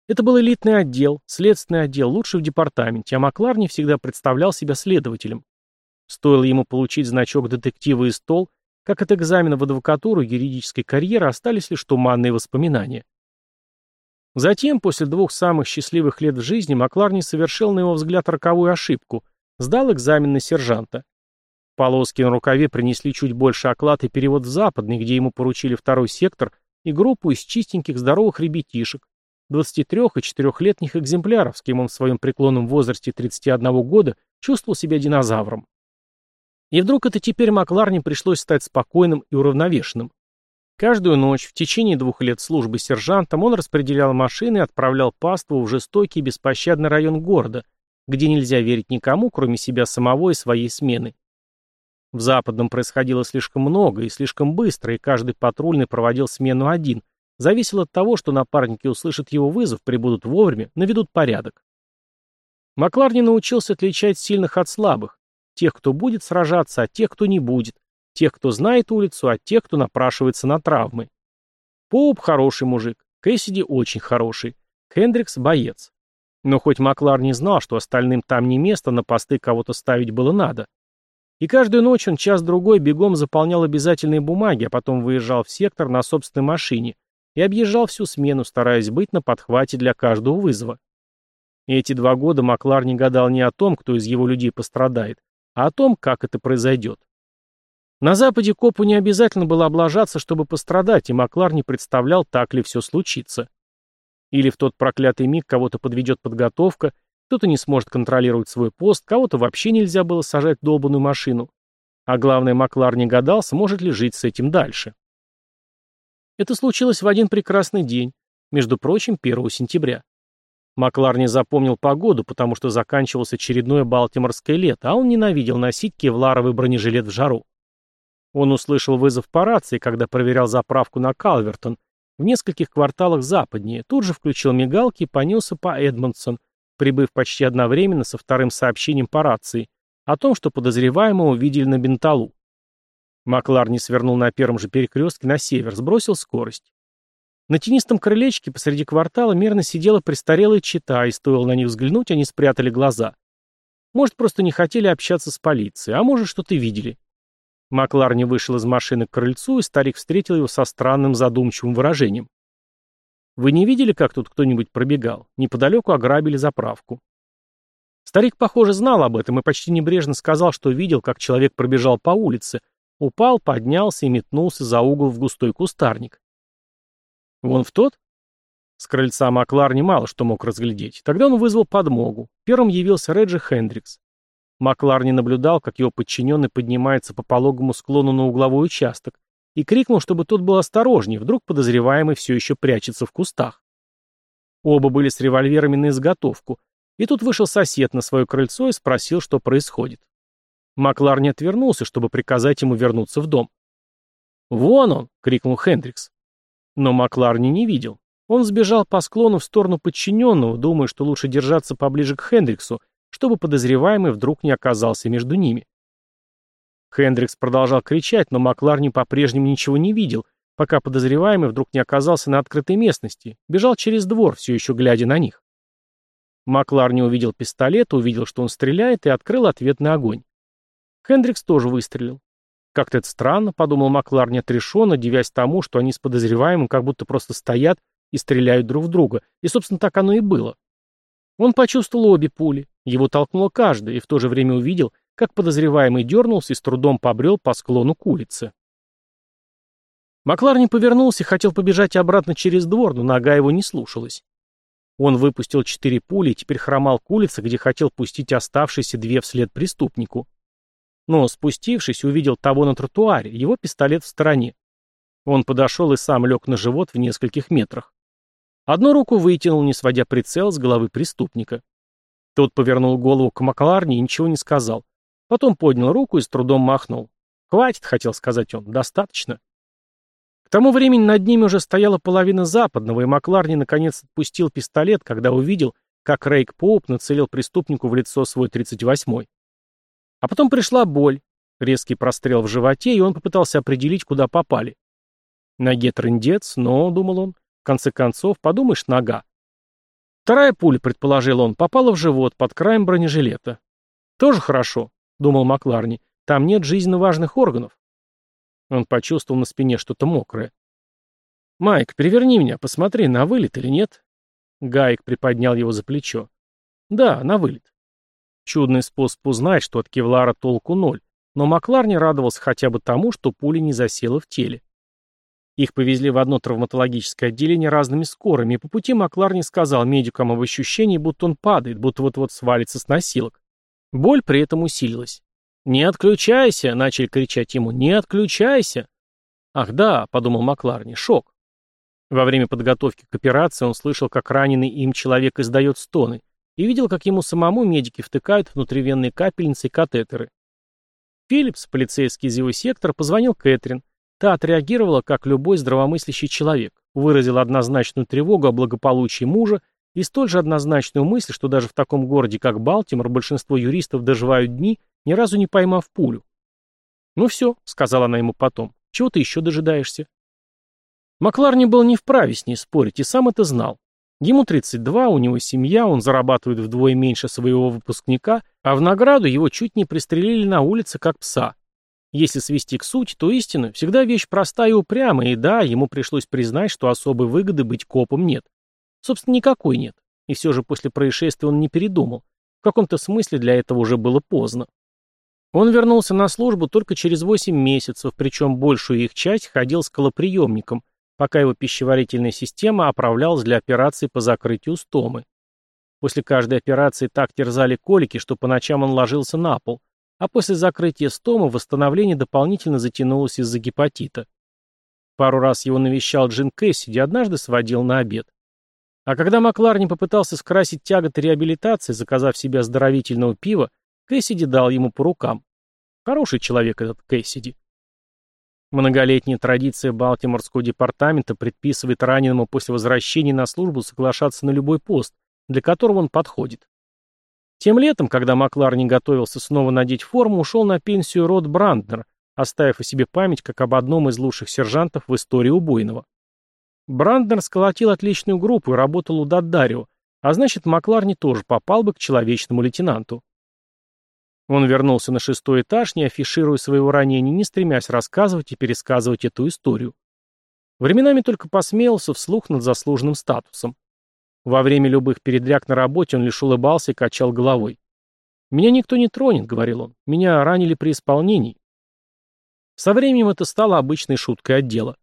Это был элитный отдел, следственный отдел, лучший в департаменте, а Макларни всегда представлял себя следователем. Стоило ему получить значок детектива и стол, как от экзамена в адвокатуру юридической карьеры остались лишь туманные воспоминания. Затем, после двух самых счастливых лет в жизни, Макларни совершил, на его взгляд, роковую ошибку. Сдал экзамен на сержанта. Полоски на рукаве принесли чуть больше оклад и перевод в западный, где ему поручили второй сектор и группу из чистеньких здоровых ребятишек, 23 и 4-летних экземпляров, с кем он в своем преклонном возрасте 31 года чувствовал себя динозавром. И вдруг это теперь Макларни пришлось стать спокойным и уравновешенным. Каждую ночь в течение двух лет службы сержантом он распределял машины и отправлял паству в жестокий и беспощадный район города, где нельзя верить никому, кроме себя самого и своей смены. В Западном происходило слишком много и слишком быстро, и каждый патрульный проводил смену один. Зависело от того, что напарники услышат его вызов, прибудут вовремя, наведут порядок. Макларни научился отличать сильных от слабых, тех, кто будет сражаться, от тех, кто не будет, Тех, кто знает улицу, а тех, кто напрашивается на травмы. Поуп хороший мужик, Кэссиди очень хороший, Хендрикс боец. Но хоть Маклар не знал, что остальным там не место, на посты кого-то ставить было надо. И каждую ночь он час-другой бегом заполнял обязательные бумаги, а потом выезжал в сектор на собственной машине и объезжал всю смену, стараясь быть на подхвате для каждого вызова. И эти два года Маклар не гадал не о том, кто из его людей пострадает, а о том, как это произойдет. На Западе копу не обязательно было облажаться, чтобы пострадать, и Маклар не представлял, так ли все случится. Или в тот проклятый миг кого-то подведет подготовка, кто-то не сможет контролировать свой пост, кого-то вообще нельзя было сажать в долбанную машину. А главное, Маклар не гадал, сможет ли жить с этим дальше. Это случилось в один прекрасный день, между прочим, 1 сентября. Маклар не запомнил погоду, потому что заканчивалось очередное балтиморское лето, а он ненавидел носить кевларовый бронежилет в жару. Он услышал вызов по рации, когда проверял заправку на Калвертон, в нескольких кварталах западнее, тут же включил мигалки и понесся по Эдмонсон, прибыв почти одновременно со вторым сообщением по рации о том, что подозреваемого видели на Бенталу. Маклар не свернул на первом же перекрестке на север, сбросил скорость. На тенистом крылечке посреди квартала мирно сидела престарелая чита, и стоило на них взглянуть, они спрятали глаза. Может, просто не хотели общаться с полицией, а может, что-то видели. Макларни вышел из машины к крыльцу, и старик встретил его со странным задумчивым выражением. «Вы не видели, как тут кто-нибудь пробегал? Неподалеку ограбили заправку». Старик, похоже, знал об этом и почти небрежно сказал, что видел, как человек пробежал по улице, упал, поднялся и метнулся за угол в густой кустарник. «Вон в тот?» С крыльца Макларни мало что мог разглядеть. Тогда он вызвал подмогу. Первым явился Реджи Хендрикс. Макларни наблюдал, как его подчиненный поднимается по пологому склону на угловой участок, и крикнул, чтобы тот был осторожнее, вдруг подозреваемый все еще прячется в кустах. Оба были с револьверами на изготовку, и тут вышел сосед на свое крыльцо и спросил, что происходит. Макларни отвернулся, чтобы приказать ему вернуться в дом. «Вон он!» — крикнул Хендрикс. Но Макларни не видел. Он сбежал по склону в сторону подчиненного, думая, что лучше держаться поближе к Хендриксу, чтобы подозреваемый вдруг не оказался между ними. Хендрикс продолжал кричать, но Макларни по-прежнему ничего не видел, пока подозреваемый вдруг не оказался на открытой местности, бежал через двор, все еще глядя на них. Макларни увидел пистолет, увидел, что он стреляет, и открыл ответный огонь. Хендрикс тоже выстрелил. Как-то это странно, подумал Макларни отрешенно, девясь тому, что они с подозреваемым как будто просто стоят и стреляют друг в друга, и, собственно, так оно и было. Он почувствовал обе пули, его толкнуло каждое, и в то же время увидел, как подозреваемый дернулся и с трудом побрел по склону к улице. Макларни повернулся и хотел побежать обратно через двор, но нога его не слушалась. Он выпустил четыре пули и теперь хромал к улице, где хотел пустить оставшиеся две вслед преступнику. Но, спустившись, увидел того на тротуаре, его пистолет в стороне. Он подошел и сам лег на живот в нескольких метрах. Одну руку вытянул, не сводя прицел с головы преступника. Тот повернул голову к Макларни и ничего не сказал. Потом поднял руку и с трудом махнул. «Хватит», — хотел сказать он, — «достаточно». К тому времени над ними уже стояла половина западного, и Макларни наконец отпустил пистолет, когда увидел, как Рейк Поуп нацелил преступнику в лицо свой 38-й. А потом пришла боль, резкий прострел в животе, и он попытался определить, куда попали. Ноге трындец, но, думал он, в конце концов, подумаешь, нога. Вторая пуля, предположил он, попала в живот под краем бронежилета. Тоже хорошо, думал Макларни, там нет жизненно важных органов. Он почувствовал на спине что-то мокрое. «Майк, переверни меня, посмотри, на вылет или нет?» Гаек приподнял его за плечо. «Да, на вылет». Чудный способ узнать, что от кевлара толку ноль, но Макларни радовался хотя бы тому, что пуля не засела в теле. Их повезли в одно травматологическое отделение разными скорыми, и по пути Макларни сказал медикам об ощущении, будто он падает, будто вот-вот свалится с носилок. Боль при этом усилилась. «Не отключайся!» — начали кричать ему. «Не отключайся!» «Ах да», — подумал Макларни, — «шок». Во время подготовки к операции он слышал, как раненый им человек издает стоны, и видел, как ему самому медики втыкают внутривенные капельницы и катетеры. Филлипс, полицейский из его сектора, позвонил Кэтрин, Та отреагировала, как любой здравомыслящий человек, выразила однозначную тревогу о благополучии мужа и столь же однозначную мысль, что даже в таком городе, как Балтимор, большинство юристов доживают дни, ни разу не поймав пулю. «Ну все», — сказала она ему потом, — «чего ты еще дожидаешься?» Макларни был не вправе с ней спорить, и сам это знал. Ему 32, у него семья, он зарабатывает вдвое меньше своего выпускника, а в награду его чуть не пристрелили на улице, как пса. Если свести к сути, то истина всегда вещь простая и упрямая, и да, ему пришлось признать, что особой выгоды быть копом нет. Собственно, никакой нет. И все же после происшествия он не передумал. В каком-то смысле для этого уже было поздно. Он вернулся на службу только через 8 месяцев, причем большую их часть ходил с колоприемником, пока его пищеварительная система оправлялась для операции по закрытию стомы. После каждой операции так терзали колики, что по ночам он ложился на пол, а после закрытия стома восстановление дополнительно затянулось из-за гепатита. Пару раз его навещал Джин Кэссиди, однажды сводил на обед. А когда Макларни попытался скрасить тяготы реабилитации, заказав себе оздоровительного пива, Кэссиди дал ему по рукам. Хороший человек этот Кэссиди. Многолетняя традиция Балтиморского департамента предписывает раненому после возвращения на службу соглашаться на любой пост, для которого он подходит. Тем летом, когда Макларни готовился снова надеть форму, ушел на пенсию Род Бранднер, оставив о себе память как об одном из лучших сержантов в истории убойного. Бранднер сколотил отличную группу и работал у Даддарио, а значит, Макларни тоже попал бы к человечному лейтенанту. Он вернулся на шестой этаж, не афишируя своего ранения, не стремясь рассказывать и пересказывать эту историю. Временами только посмеялся вслух над заслуженным статусом. Во время любых передряг на работе он лишь улыбался и качал головой. «Меня никто не тронет», — говорил он. «Меня ранили при исполнении». Со временем это стало обычной шуткой отдела.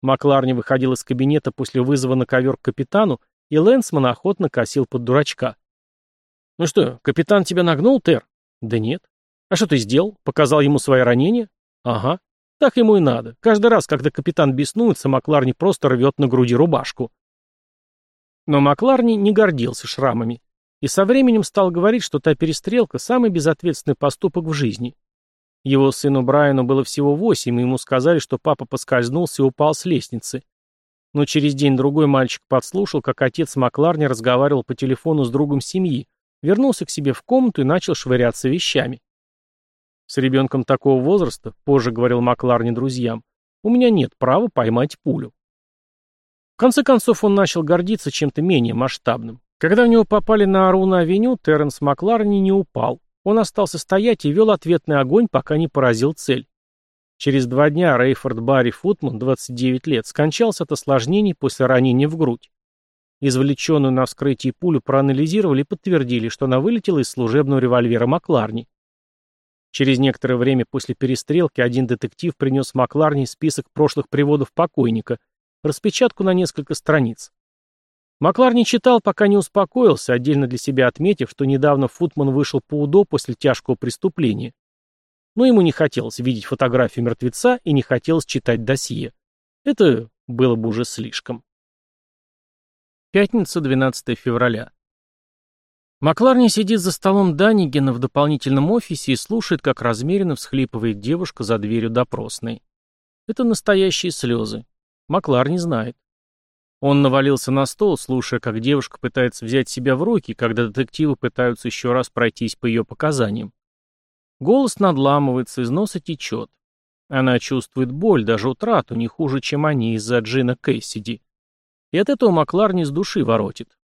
Макларни выходил из кабинета после вызова на ковер к капитану, и Лэнсман охотно косил под дурачка. «Ну что, капитан тебя нагнул, Тер?» «Да нет». «А что ты сделал? Показал ему свои ранения?» «Ага. Так ему и надо. Каждый раз, когда капитан беснуется, Макларни просто рвет на груди рубашку». Но Макларни не гордился шрамами и со временем стал говорить, что та перестрелка – самый безответственный поступок в жизни. Его сыну Брайану было всего восемь, и ему сказали, что папа поскользнулся и упал с лестницы. Но через день-другой мальчик подслушал, как отец Макларни разговаривал по телефону с другом семьи, вернулся к себе в комнату и начал швыряться вещами. С ребенком такого возраста, позже говорил Макларни друзьям, у меня нет права поймать пулю. В конце концов, он начал гордиться чем-то менее масштабным. Когда в него попали на Аруна-авеню, Терренс Макларни не упал. Он остался стоять и вел ответный огонь, пока не поразил цель. Через два дня Рейфорд Барри Футман, 29 лет, скончался от осложнений после ранения в грудь. Извлеченную на вскрытии пулю проанализировали и подтвердили, что она вылетела из служебного револьвера Макларни. Через некоторое время после перестрелки один детектив принес Макларни список прошлых приводов покойника, распечатку на несколько страниц. Маклар не читал, пока не успокоился, отдельно для себя отметив, что недавно Футман вышел по УДО после тяжкого преступления. Но ему не хотелось видеть фотографию мертвеца и не хотелось читать досье. Это было бы уже слишком. Пятница, 12 февраля. Макларни сидит за столом Даннигена в дополнительном офисе и слушает, как размеренно всхлипывает девушка за дверью допросной. Это настоящие слезы. Макларни знает. Он навалился на стол, слушая, как девушка пытается взять себя в руки, когда детективы пытаются еще раз пройтись по ее показаниям. Голос надламывается, из носа течет. Она чувствует боль, даже утрату, не хуже, чем они из-за Джина Кэссиди. И от этого Макларни с души воротит.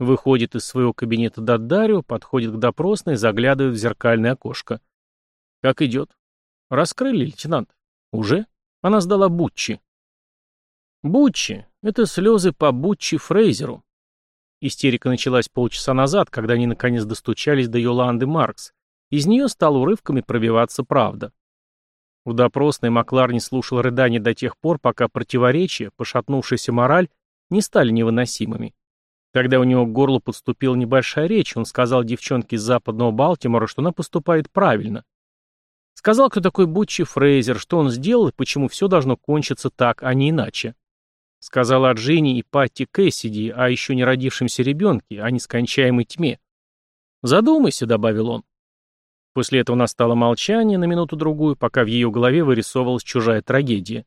Выходит из своего кабинета Даддарио, подходит к допросной, заглядывает в зеркальное окошко. Как идет? Раскрыли, лейтенант? Уже? Она сдала Бутчи. Бутчи. Это слезы по Бутчи Фрейзеру. Истерика началась полчаса назад, когда они наконец достучались до Йоланды Маркс. Из нее стала урывками пробиваться правда. В допросной Макларни слушал рыдания до тех пор, пока противоречия, пошатнувшаяся мораль не стали невыносимыми. Когда у него к горлу подступила небольшая речь, он сказал девчонке из западного Балтимора, что она поступает правильно. Сказал, кто такой Бутчи Фрейзер, что он сделал и почему все должно кончиться так, а не иначе. Сказал о Джинни и Патти Кэссиди, о еще не родившемся ребенке, о нескончаемой тьме. «Задумайся», — добавил он. После этого настало молчание на минуту-другую, пока в ее голове вырисовывалась чужая трагедия.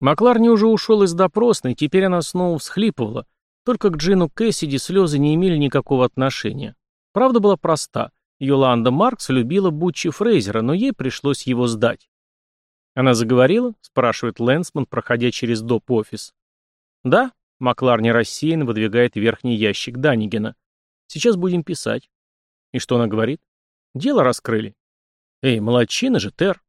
Макларни уже ушел из допросной, теперь она снова всхлипывала. Только к Джину Кэссиди слезы не имели никакого отношения. Правда была проста. Йоланда Маркс любила Бутчи Фрейзера, но ей пришлось его сдать. «Она заговорила?» — спрашивает Лэнсман, проходя через доп-офис. «Да», — Макларни рассеянно выдвигает верхний ящик Данигена. «Сейчас будем писать». «И что она говорит?» «Дело раскрыли». «Эй, молодчина же, Тер!»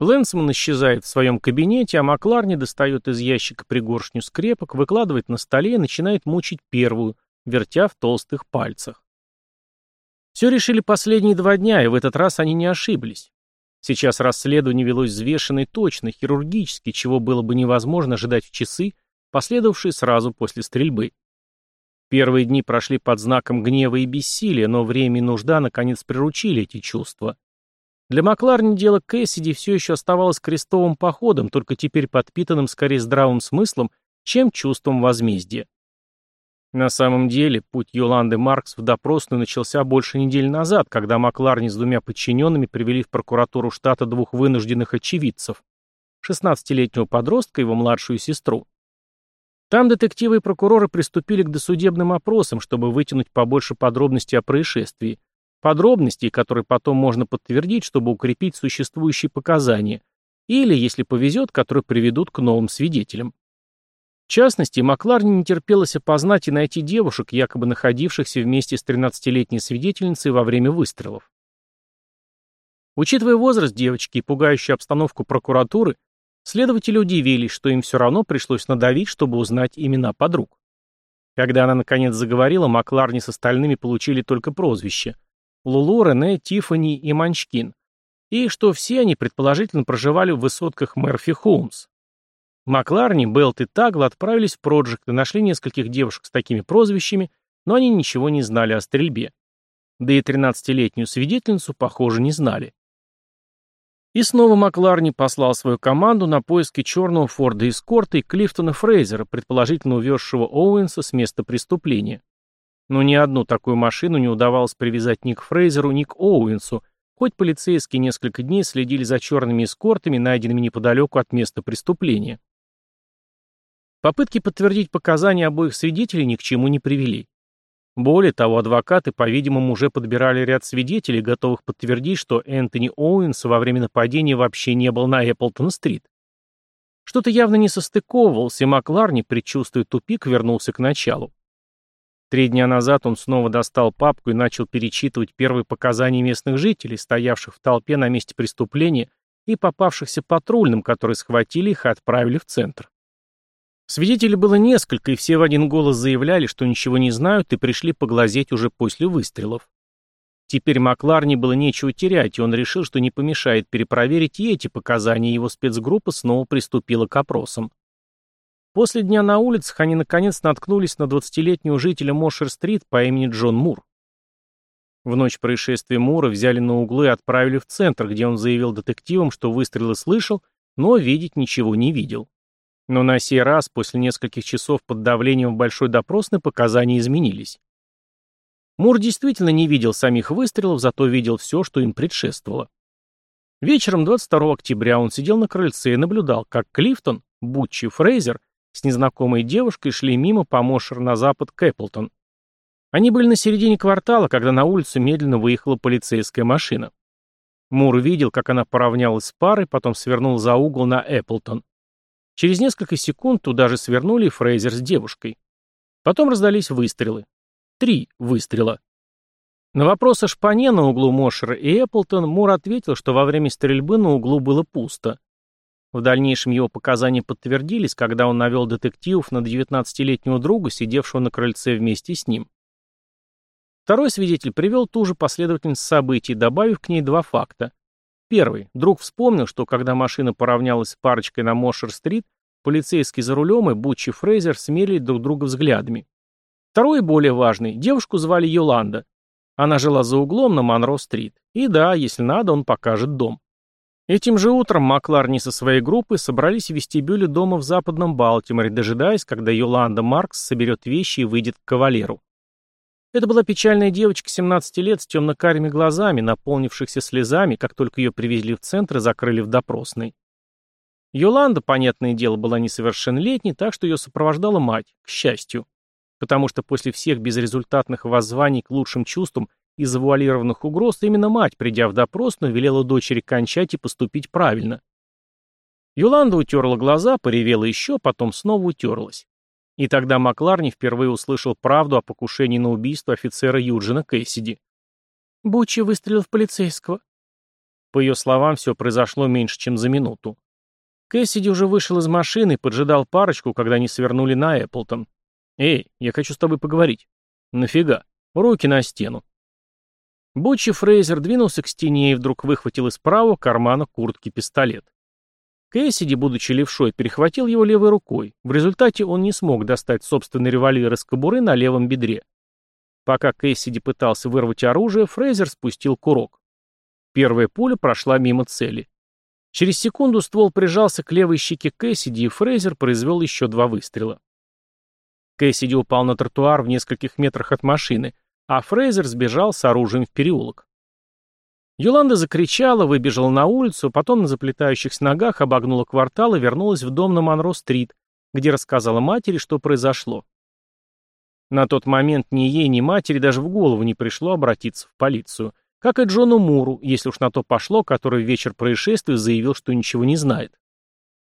Лэнсман исчезает в своем кабинете, а Макларни достает из ящика пригоршню скрепок, выкладывает на столе и начинает мучить первую, вертя в толстых пальцах. Все решили последние два дня, и в этот раз они не ошиблись. Сейчас расследование велось взвешенно и точно, хирургически, чего было бы невозможно ожидать в часы, последовавшие сразу после стрельбы. Первые дни прошли под знаком гнева и бессилия, но время и нужда наконец приручили эти чувства. Для Макларни дело Кэссиди все еще оставалось крестовым походом, только теперь подпитанным скорее здравым смыслом, чем чувством возмездия. На самом деле, путь Йоланды Маркс в допросную начался больше недели назад, когда Макларни с двумя подчиненными привели в прокуратуру штата двух вынужденных очевидцев, 16-летнего подростка и его младшую сестру. Там детективы и прокуроры приступили к досудебным опросам, чтобы вытянуть побольше подробностей о происшествии, Подробностей, которые потом можно подтвердить, чтобы укрепить существующие показания, или, если повезет, которые приведут к новым свидетелям. В частности, Макларни не терпелось опознать и найти девушек, якобы находившихся вместе с 13-летней свидетельницей во время выстрелов. Учитывая возраст девочки и пугающую обстановку прокуратуры, следователи удивились, что им все равно пришлось надавить, чтобы узнать имена подруг. Когда она наконец заговорила, Макларни с остальными получили только прозвище – Лулу, Рене, Тиффани и Манчкин, и что все они предположительно проживали в высотках Мерфи Холмс. Макларни, Белт и Тагл отправились в Проджект и нашли нескольких девушек с такими прозвищами, но они ничего не знали о стрельбе. Да и 13-летнюю свидетельницу, похоже, не знали. И снова Макларни послал свою команду на поиски черного Форда Эскорта и Клифтона Фрейзера, предположительно увезшего Оуэнса с места преступления. Но ни одну такую машину не удавалось привязать ни к Фрейзеру, ни к Оуэнсу, хоть полицейские несколько дней следили за черными эскортами, найденными неподалеку от места преступления. Попытки подтвердить показания обоих свидетелей ни к чему не привели. Более того, адвокаты, по-видимому, уже подбирали ряд свидетелей, готовых подтвердить, что Энтони Оуэнс во время нападения вообще не был на Эпплтон-стрит. Что-то явно не состыковывался, и Макларни, предчувствуя тупик, вернулся к началу. Три дня назад он снова достал папку и начал перечитывать первые показания местных жителей, стоявших в толпе на месте преступления и попавшихся патрульным, которые схватили их и отправили в центр. Свидетелей было несколько, и все в один голос заявляли, что ничего не знают и пришли поглазеть уже после выстрелов. Теперь Макларни было нечего терять, и он решил, что не помешает перепроверить и эти показания, его спецгруппа снова приступила к опросам. После дня на улицах они наконец наткнулись на 20-летнего жителя Мошер-стрит по имени Джон Мур. В ночь происшествия Мура взяли на углы и отправили в центр, где он заявил детективам, что выстрелы слышал, но видеть ничего не видел. Но на сей раз, после нескольких часов под давлением в большой допросной, показания изменились. Мур действительно не видел самих выстрелов, зато видел все, что им предшествовало. Вечером 22 октября он сидел на крыльце и наблюдал, как Клифтон, Бутчи и Фрейзер с незнакомой девушкой шли мимо по Мошер на запад Кэпплтон. Они были на середине квартала, когда на улицу медленно выехала полицейская машина. Мур видел, как она поравнялась с парой, потом свернул за угол на Эпплтон. Через несколько секунд туда же свернули Фрейзер с девушкой. Потом раздались выстрелы. Три выстрела. На вопрос о шпане на углу Мошера и Эпплтон Мур ответил, что во время стрельбы на углу было пусто. В дальнейшем его показания подтвердились, когда он навел детективов на 19-летнего друга, сидевшего на крыльце вместе с ним. Второй свидетель привел ту же последовательность событий, добавив к ней два факта. Первый. Друг вспомнил, что когда машина поравнялась с парочкой на Мошер-стрит, полицейский за рулем и Бутчи Фрейзер смерили друг друга взглядами. Второй более важный. Девушку звали Йоланда. Она жила за углом на Монро-стрит. И да, если надо, он покажет дом. Этим же утром Макларни со своей группой собрались в вестибюле дома в западном Балтиморе, дожидаясь, когда Йоланда Маркс соберет вещи и выйдет к кавалеру. Это была печальная девочка 17 лет с темно-карими глазами, наполнившихся слезами, как только ее привезли в центр и закрыли в допросной. Йоланда, понятное дело, была несовершеннолетней, так что ее сопровождала мать, к счастью. Потому что после всех безрезультатных воззваний к лучшим чувствам и завуалированных угроз, именно мать, придя в допросную, велела дочери кончать и поступить правильно. Йоланда утерла глаза, поревела еще, потом снова утерлась. И тогда Макларни впервые услышал правду о покушении на убийство офицера Юджина Кэссиди. Бучи выстрелил в полицейского. По ее словам, все произошло меньше, чем за минуту. Кэссиди уже вышел из машины и поджидал парочку, когда они свернули на Эпплтон. «Эй, я хочу с тобой поговорить». «Нафига? Руки на стену». Бучи Фрейзер двинулся к стене и вдруг выхватил из правого кармана куртки пистолет. Кэссиди, будучи левшой, перехватил его левой рукой. В результате он не смог достать собственный револьвер из кобуры на левом бедре. Пока Кэссиди пытался вырвать оружие, Фрейзер спустил курок. Первая пуля прошла мимо цели. Через секунду ствол прижался к левой щеке Кэссиди, и Фрейзер произвел еще два выстрела. Кэссиди упал на тротуар в нескольких метрах от машины, а Фрейзер сбежал с оружием в переулок. Йоланда закричала, выбежала на улицу, потом на заплетающихся ногах обогнула квартал и вернулась в дом на Монро-стрит, где рассказала матери, что произошло. На тот момент ни ей, ни матери даже в голову не пришло обратиться в полицию, как и Джону Муру, если уж на то пошло, который в вечер происшествия заявил, что ничего не знает.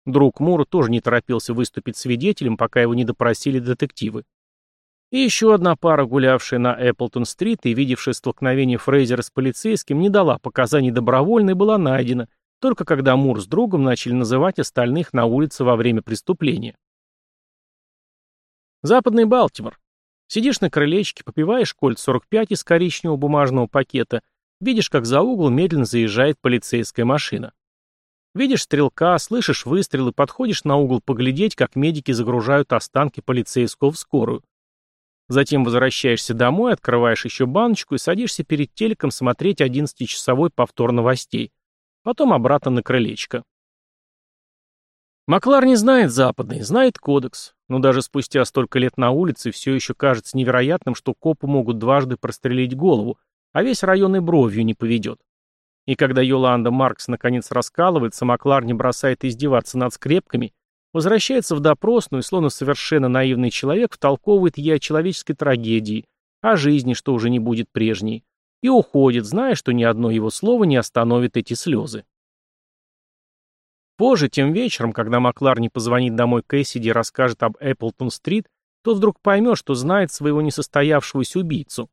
Друг Мура тоже не торопился выступить свидетелем, пока его не допросили детективы. И еще одна пара, гулявшая на Эпплтон-стрит и видевшая столкновение Фрейзера с полицейским, не дала показаний добровольно и была найдена, только когда Мур с другом начали называть остальных на улице во время преступления. Западный Балтимор. Сидишь на крылечке, попиваешь кольт 45 из коричневого бумажного пакета, видишь, как за угол медленно заезжает полицейская машина. Видишь стрелка, слышишь выстрелы, подходишь на угол поглядеть, как медики загружают останки полицейского в скорую. Затем возвращаешься домой, открываешь еще баночку и садишься перед телеком смотреть 11-часовой повтор новостей. Потом обратно на крылечко. Маклар не знает западный, знает кодекс, но даже спустя столько лет на улице все еще кажется невероятным, что копы могут дважды прострелить голову, а весь район и бровью не поведет. И когда Йоланда Маркс наконец раскалывается, Маклар не бросает издеваться над скрепками Возвращается в допросную, словно совершенно наивный человек, втолковывает ей о человеческой трагедии, о жизни, что уже не будет прежней, и уходит, зная, что ни одно его слово не остановит эти слезы. Позже, тем вечером, когда Маклар не позвонит домой Кэссиди и расскажет об Эпплтон-стрит, то вдруг поймет, что знает своего несостоявшегося убийцу.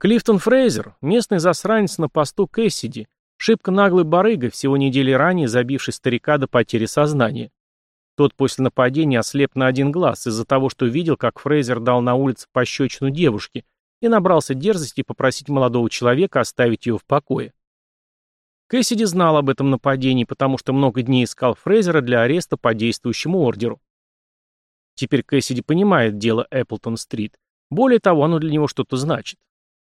Клифтон Фрейзер, местный засранец на посту Кэссиди, шибко наглый барыга, всего недели ранее забивший старика до потери сознания. Тот после нападения ослеп на один глаз из-за того, что видел, как Фрейзер дал на улице пощечину девушке и набрался дерзости попросить молодого человека оставить ее в покое. Кэссиди знал об этом нападении, потому что много дней искал Фрейзера для ареста по действующему ордеру. Теперь Кэссиди понимает дело Эпплтон-стрит. Более того, оно для него что-то значит.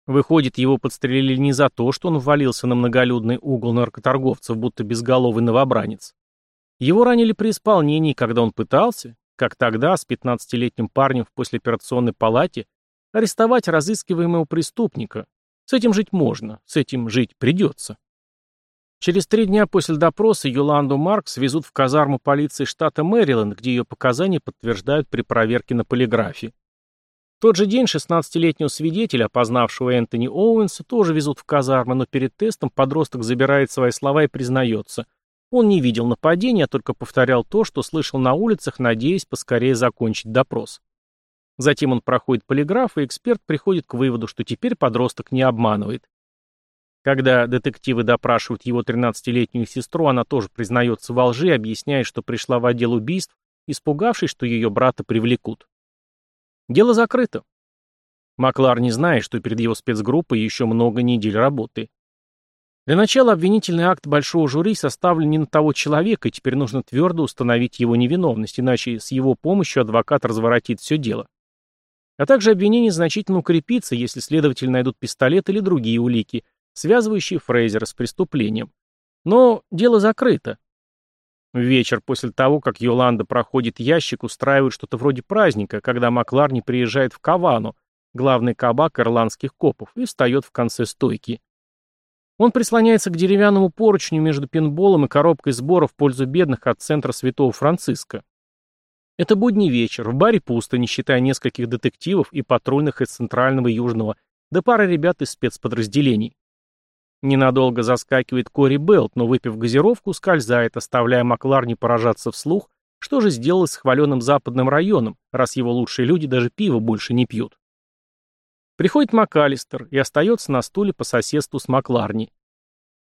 Выходит, его подстрелили не за то, что он ввалился на многолюдный угол наркоторговцев, будто безголовый новобранец, Его ранили при исполнении, когда он пытался, как тогда, с 15-летним парнем в послеоперационной палате, арестовать разыскиваемого преступника. С этим жить можно, с этим жить придется. Через три дня после допроса Йоланду Маркс везут в казарму полиции штата Мэриленд, где ее показания подтверждают при проверке на полиграфе. В тот же день 16-летнего свидетеля, опознавшего Энтони Оуэнса, тоже везут в казарму, но перед тестом подросток забирает свои слова и признается. Он не видел нападения, а только повторял то, что слышал на улицах, надеясь поскорее закончить допрос. Затем он проходит полиграф, и эксперт приходит к выводу, что теперь подросток не обманывает. Когда детективы допрашивают его 13-летнюю сестру, она тоже признается во лжи и объясняет, что пришла в отдел убийств, испугавшись, что ее брата привлекут. Дело закрыто. Маклар не знает, что перед его спецгруппой еще много недель работы. Для начала обвинительный акт большого жюри составлен не на того человека, и теперь нужно твердо установить его невиновность, иначе с его помощью адвокат разворотит все дело. А также обвинение значительно укрепится, если следователи найдут пистолет или другие улики – связывающие Фрейзера с преступлением. Но дело закрыто. Вечер после того, как Йоланда проходит ящик, устраивают что-то вроде праздника, когда Макларни приезжает в Кавану, главный кабак ирландских копов, и встает в конце стойки. Он прислоняется к деревянному поручню между пинболом и коробкой сбора в пользу бедных от центра Святого Франциска. Это будний вечер, в баре пусто, не считая нескольких детективов и патрульных из Центрального и Южного, да пары ребят из спецподразделений. Ненадолго заскакивает Кори Белт, но, выпив газировку, скользает, оставляя Макларни поражаться вслух, что же сделалось с хваленым западным районом, раз его лучшие люди даже пиво больше не пьют. Приходит МакАлистер и остается на стуле по соседству с Макларни.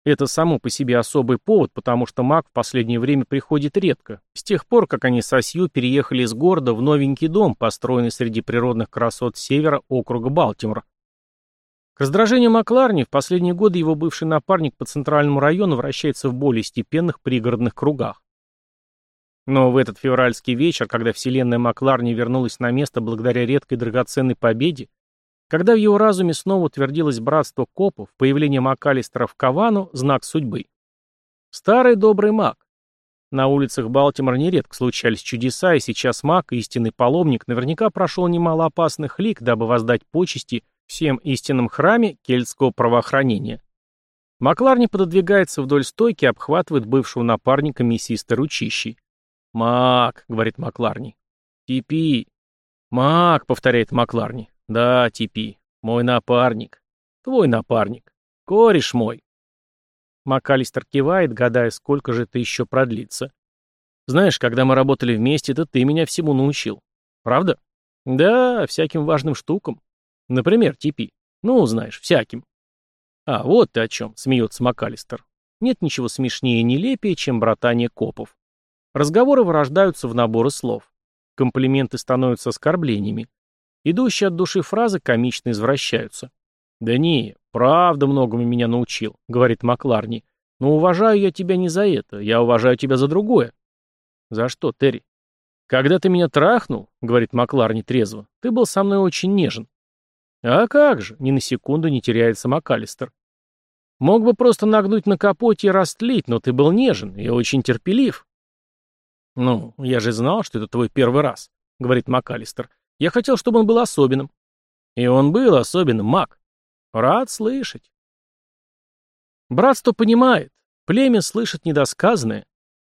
Это само по себе особый повод, потому что Мак в последнее время приходит редко, с тех пор, как они со Сью переехали из города в новенький дом, построенный среди природных красот севера округа Балтимор. К раздражению Макларни в последние годы его бывший напарник по центральному району вращается в более степенных пригородных кругах. Но в этот февральский вечер, когда вселенная Макларни вернулась на место благодаря редкой драгоценной победе, когда в его разуме снова утвердилось братство копов, появление МакАлистера в Кавану – знак судьбы. Старый добрый маг. На улицах Балтимора нередко случались чудеса, и сейчас маг, истинный паломник, наверняка прошел немало опасных лик, дабы воздать почести – всем истинном храме кельтского правоохранения. Макларни пододвигается вдоль стойки обхватывает бывшего напарника мясистой ручищей. «Мак», — говорит Макларни. «Типи». «Мак», — повторяет Макларни. «Да, Типи. Мой напарник. Твой напарник. Кореш мой». МакАлистер кивает, гадая, сколько же это еще продлится. «Знаешь, когда мы работали вместе, то ты меня всему научил. Правда?» «Да, всяким важным штукам. Например, типи. Ну, знаешь, всяким. А, вот ты о чем, смеется МакАлистер. Нет ничего смешнее и нелепее, чем братание копов. Разговоры вырождаются в наборы слов. Комплименты становятся оскорблениями. Идущие от души фразы комично извращаются. «Да не, правда многому меня научил», — говорит Макларни. «Но уважаю я тебя не за это, я уважаю тебя за другое». «За что, Терри?» «Когда ты меня трахнул», — говорит Макларни трезво, — «ты был со мной очень нежен. А как же, ни на секунду не теряется МакАлистер. Мог бы просто нагнуть на капоте и растлить, но ты был нежен и очень терпелив. Ну, я же знал, что это твой первый раз, говорит МакАлистер. Я хотел, чтобы он был особенным. И он был особенным, Мак. Рад слышать. Братство понимает, племя слышит недосказанное.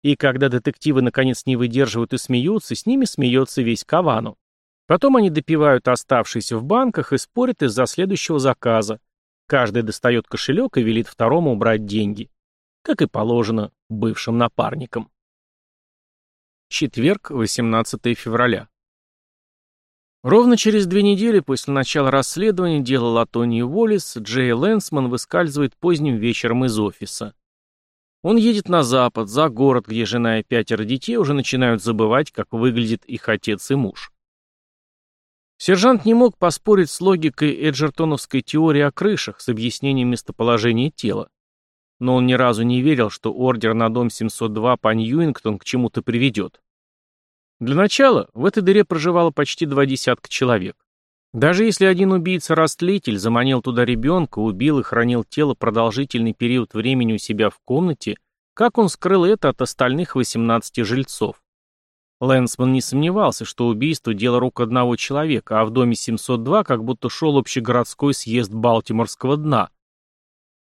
И когда детективы наконец не выдерживают и смеются, с ними смеется весь Кавану. Потом они допивают оставшиеся в банках и спорят из-за следующего заказа. Каждый достает кошелек и велит второму убрать деньги. Как и положено бывшим напарникам. Четверг, 18 февраля. Ровно через две недели после начала расследования дела Латонии Уоллес Джей Лэнсман выскальзывает поздним вечером из офиса. Он едет на запад, за город, где жена и пятеро детей уже начинают забывать, как выглядит их отец и муж. Сержант не мог поспорить с логикой Эджертоновской теории о крышах с объяснением местоположения тела. Но он ни разу не верил, что ордер на дом 702 по Ньюингтон к чему-то приведет. Для начала в этой дыре проживало почти два десятка человек. Даже если один убийца-растлитель заманил туда ребенка, убил и хранил тело продолжительный период времени у себя в комнате, Как он скрыл это от остальных 18 жильцов? Лэнсман не сомневался, что убийство – дело рук одного человека, а в доме 702 как будто шел общегородской съезд Балтиморского дна.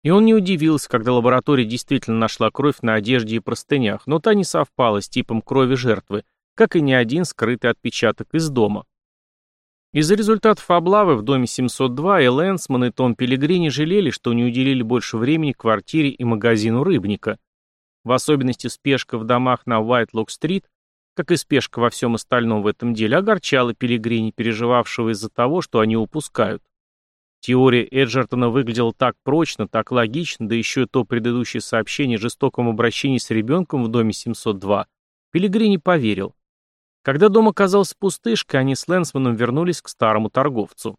И он не удивился, когда лаборатория действительно нашла кровь на одежде и простынях, но та не совпала с типом крови жертвы, как и ни один скрытый отпечаток из дома. Из-за результатов облавы в доме 702 и Лэнсман, и Том Пелегрини жалели, что не уделили больше времени квартире и магазину рыбника. В особенности спешка в домах на Уайтлок-стрит как и спешка во всем остальном в этом деле, огорчала Пелигрини, переживавшего из-за того, что они упускают. Теория Эджертона выглядела так прочно, так логично, да еще и то предыдущее сообщение о жестоком обращении с ребенком в доме 702. Пелигрини поверил. Когда дом оказался пустышкой, они с Лэнсманом вернулись к старому торговцу.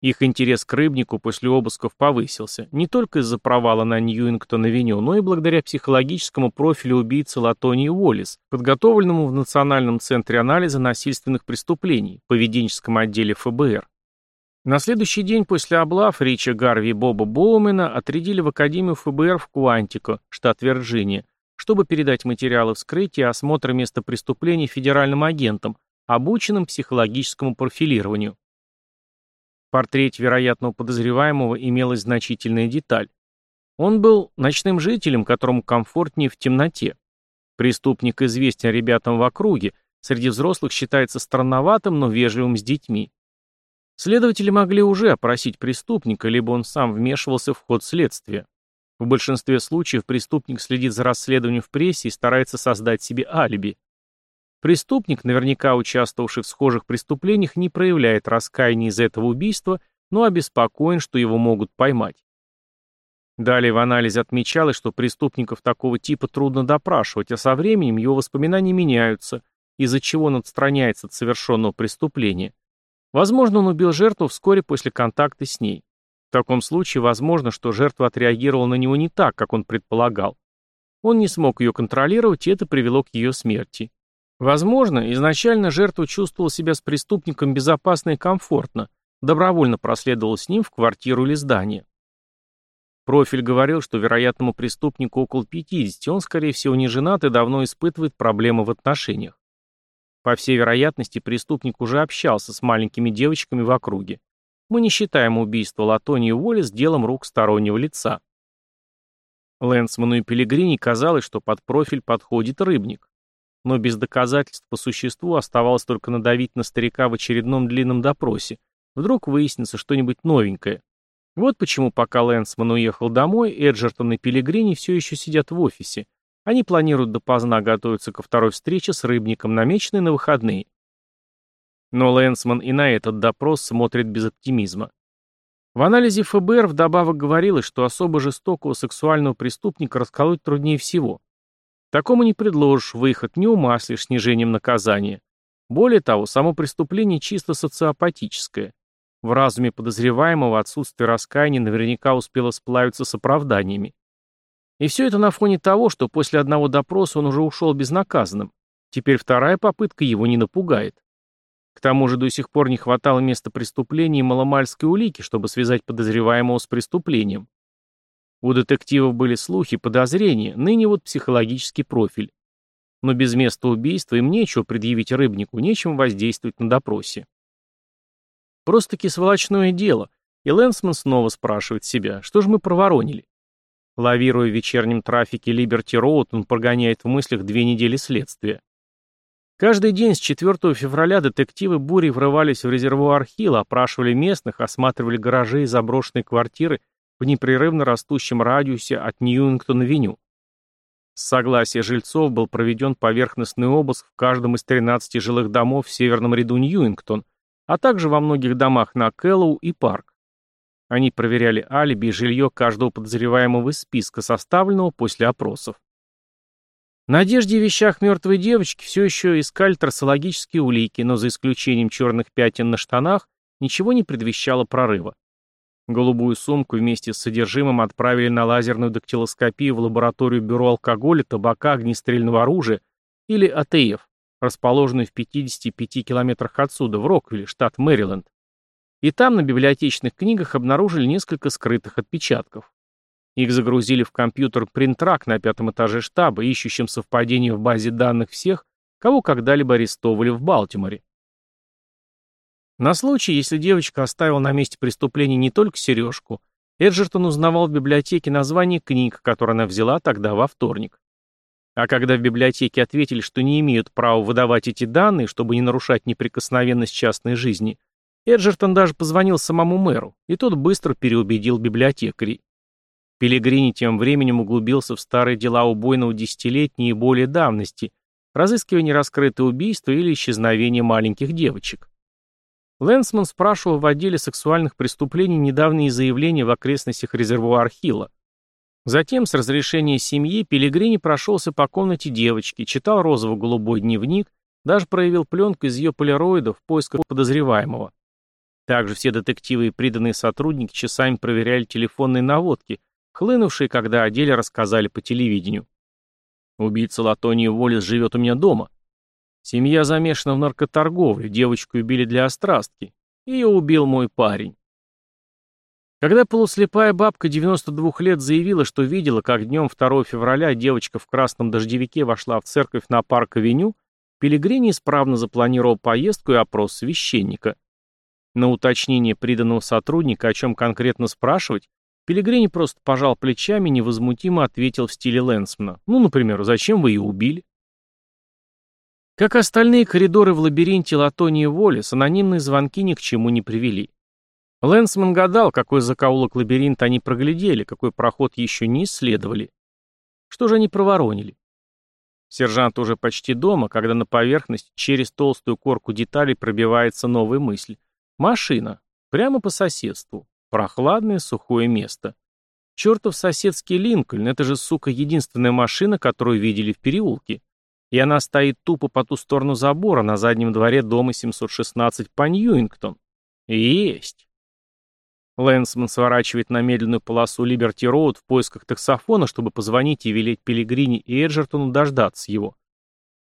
Их интерес к рыбнику после обысков повысился, не только из-за провала на Ньюингтон-авеню, но и благодаря психологическому профилю убийцы Латонии Уоллес, подготовленному в Национальном центре анализа насильственных преступлений, поведенческом отделе ФБР. На следующий день после облав Рича Гарви и Боба Боумена отрядили в Академию ФБР в Куантико, штат Вирджиния, чтобы передать материалы вскрытия и осмотра места преступления федеральным агентам, обученным психологическому профилированию. В портрете вероятного подозреваемого имелась значительная деталь. Он был ночным жителем, которому комфортнее в темноте. Преступник известен ребятам в округе, среди взрослых считается странноватым, но вежливым с детьми. Следователи могли уже опросить преступника, либо он сам вмешивался в ход следствия. В большинстве случаев преступник следит за расследованием в прессе и старается создать себе алиби. Преступник, наверняка участвовавший в схожих преступлениях, не проявляет раскаяния из этого убийства, но обеспокоен, что его могут поймать. Далее в анализе отмечалось, что преступников такого типа трудно допрашивать, а со временем его воспоминания меняются, из-за чего он отстраняется от совершенного преступления. Возможно, он убил жертву вскоре после контакта с ней. В таком случае возможно, что жертва отреагировала на него не так, как он предполагал. Он не смог ее контролировать, и это привело к ее смерти. Возможно, изначально жертва чувствовала себя с преступником безопасно и комфортно, добровольно проследовала с ним в квартиру или здание. Профиль говорил, что вероятному преступнику около 50, он, скорее всего, не женат и давно испытывает проблемы в отношениях. По всей вероятности, преступник уже общался с маленькими девочками в округе. Мы не считаем убийство Латонии Уоллес делом рук стороннего лица. Лэнсману и Пелегрини казалось, что под профиль подходит рыбник. Но без доказательств по существу оставалось только надавить на старика в очередном длинном допросе. Вдруг выяснится что-нибудь новенькое. Вот почему пока Лэнсман уехал домой, Эджертон и Пилигрини все еще сидят в офисе. Они планируют допоздна готовиться ко второй встрече с рыбником, намеченной на выходные. Но Лэнсман и на этот допрос смотрит без оптимизма. В анализе ФБР вдобавок говорилось, что особо жестокого сексуального преступника расколоть труднее всего. Такому не предложишь выход, не умаслишь снижением наказания. Более того, само преступление чисто социопатическое. В разуме подозреваемого отсутствие раскаяния наверняка успело сплавиться с оправданиями. И все это на фоне того, что после одного допроса он уже ушел безнаказанным. Теперь вторая попытка его не напугает. К тому же до сих пор не хватало места преступления и маломальской улики, чтобы связать подозреваемого с преступлением. У детективов были слухи, подозрения, ныне вот психологический профиль. Но без места убийства им нечего предъявить рыбнику, нечем воздействовать на допросе. Просто-таки сволочное дело, и Лэнсман снова спрашивает себя, что же мы проворонили? Лавируя в вечернем трафике Либерти Роуд, он прогоняет в мыслях две недели следствия. Каждый день с 4 февраля детективы бури врывались в резервуар Хилла, опрашивали местных, осматривали гаражи и заброшенные квартиры в непрерывно растущем радиусе от Ньюингтон-авеню. С согласия жильцов был проведен поверхностный обыск в каждом из 13 жилых домов в северном ряду Ньюингтон, а также во многих домах на Кэллоу и Парк. Они проверяли алиби и жилье каждого подозреваемого из списка, составленного после опросов. На одежде вещах мертвой девочки все еще искали трассологические улики, но за исключением черных пятен на штанах ничего не предвещало прорыва. Голубую сумку вместе с содержимым отправили на лазерную дактилоскопию в лабораторию Бюро алкоголя, табака, огнестрельного оружия или АТФ, расположенную в 55 километрах отсюда, в Роквилле, штат Мэриленд. И там на библиотечных книгах обнаружили несколько скрытых отпечатков. Их загрузили в компьютер Принтрак на пятом этаже штаба, ищущим совпадение в базе данных всех, кого когда-либо арестовывали в Балтиморе. На случай, если девочка оставила на месте преступления не только сережку, Эджертон узнавал в библиотеке название книг, которые она взяла тогда во вторник. А когда в библиотеке ответили, что не имеют права выдавать эти данные, чтобы не нарушать неприкосновенность частной жизни, Эджертон даже позвонил самому мэру, и тот быстро переубедил библиотекарей. Пелегрини тем временем углубился в старые дела убойного десятилетней и более давности, разыскивая нераскрытые убийства или исчезновение маленьких девочек. Лэнсман спрашивал в отделе сексуальных преступлений недавние заявления в окрестностях резервуар Хилла. Затем, с разрешения семьи, Пелегрини прошелся по комнате девочки, читал розово-голубой дневник, даже проявил пленку из ее полироидов в поисках подозреваемого. Также все детективы и приданные сотрудники часами проверяли телефонные наводки, хлынувшие, когда о деле рассказали по телевидению. Убийца Латонии Волис живет у меня дома. Семья замешана в наркоторговле, девочку убили для острастки. Ее убил мой парень. Когда полуслепая бабка 92 лет заявила, что видела, как днем 2 февраля девочка в красном дождевике вошла в церковь на парк-авеню, Пелегрини исправно запланировал поездку и опрос священника. На уточнение приданного сотрудника, о чем конкретно спрашивать, Пелегрини просто пожал плечами и невозмутимо ответил в стиле Лэнсмана. Ну, например, зачем вы ее убили? Как остальные коридоры в лабиринте Латонии Волис, анонимные звонки ни к чему не привели. Лэнсман гадал, какой закоулок лабиринта они проглядели, какой проход еще не исследовали. Что же они проворонили? Сержант уже почти дома, когда на поверхность через толстую корку деталей пробивается новая мысль. Машина. Прямо по соседству. Прохладное, сухое место. Чертов соседский Линкольн, это же, сука, единственная машина, которую видели в переулке. И она стоит тупо по ту сторону забора на заднем дворе дома 716 по Ньюингтон. Есть. Лэнсман сворачивает на медленную полосу Либерти-Роуд в поисках таксофона, чтобы позвонить и велеть Пелигрини и Эджертону дождаться его.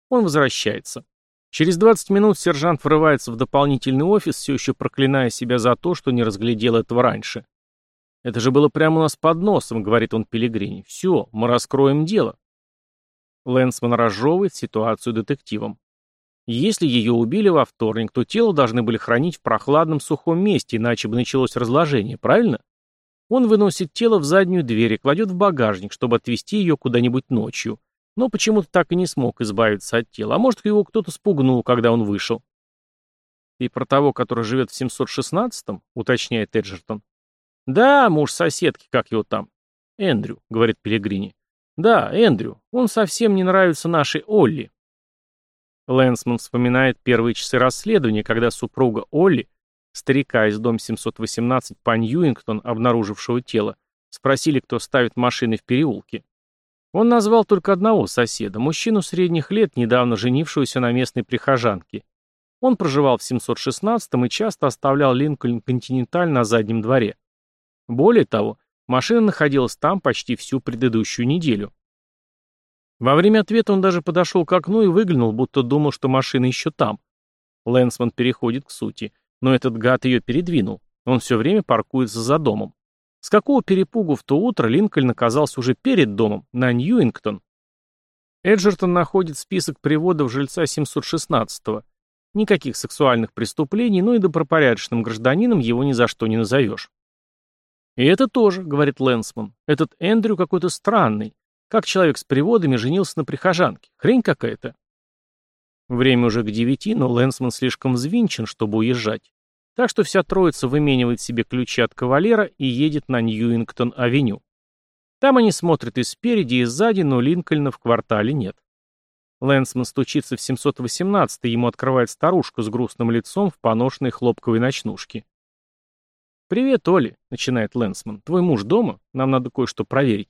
Он возвращается. Через 20 минут сержант врывается в дополнительный офис, все еще проклиная себя за то, что не разглядел этого раньше. «Это же было прямо у нас под носом», — говорит он Пелигрини. «Все, мы раскроем дело». Лэнсман разжевывает ситуацию детективом. Если ее убили во вторник, то тело должны были хранить в прохладном сухом месте, иначе бы началось разложение, правильно? Он выносит тело в заднюю дверь и кладет в багажник, чтобы отвезти ее куда-нибудь ночью. Но почему-то так и не смог избавиться от тела. А может, его кто-то спугнул, когда он вышел. «И про того, который живет в 716-м?» — уточняет Эджертон. «Да, муж соседки, как его там?» «Эндрю», — говорит Пелегрини. «Да, Эндрю. Он совсем не нравится нашей Олли. Лэнсман вспоминает первые часы расследования, когда супруга Олли, старика из дома 718 по Ньюингтон, обнаружившего тело, спросили, кто ставит машины в переулке. Он назвал только одного соседа, мужчину средних лет, недавно женившегося на местной прихожанке. Он проживал в 716-м и часто оставлял Линкольн Континенталь на заднем дворе. Более того, машина находилась там почти всю предыдущую неделю. Во время ответа он даже подошел к окну и выглянул, будто думал, что машина еще там. Лэнсман переходит к сути. Но этот гад ее передвинул. Он все время паркуется за домом. С какого перепугу в то утро Линкольн оказался уже перед домом, на Ньюингтон? Эджертон находит список приводов жильца 716-го. Никаких сексуальных преступлений, но и добропорядочным гражданином его ни за что не назовешь. «И это тоже», — говорит Лэнсман. «Этот Эндрю какой-то странный. Как человек с приводами женился на прихожанке? Хрень какая-то. Время уже к девяти, но Лэнсман слишком взвинчен, чтобы уезжать. Так что вся троица выменивает себе ключи от кавалера и едет на Ньюингтон-авеню. Там они смотрят и спереди, и сзади, но Линкольна в квартале нет. Лэнсман стучится в 718 и ему открывает старушка с грустным лицом в поношенной хлопковой ночнушке. «Привет, Оли», — начинает Лэнсман. «Твой муж дома? Нам надо кое-что проверить».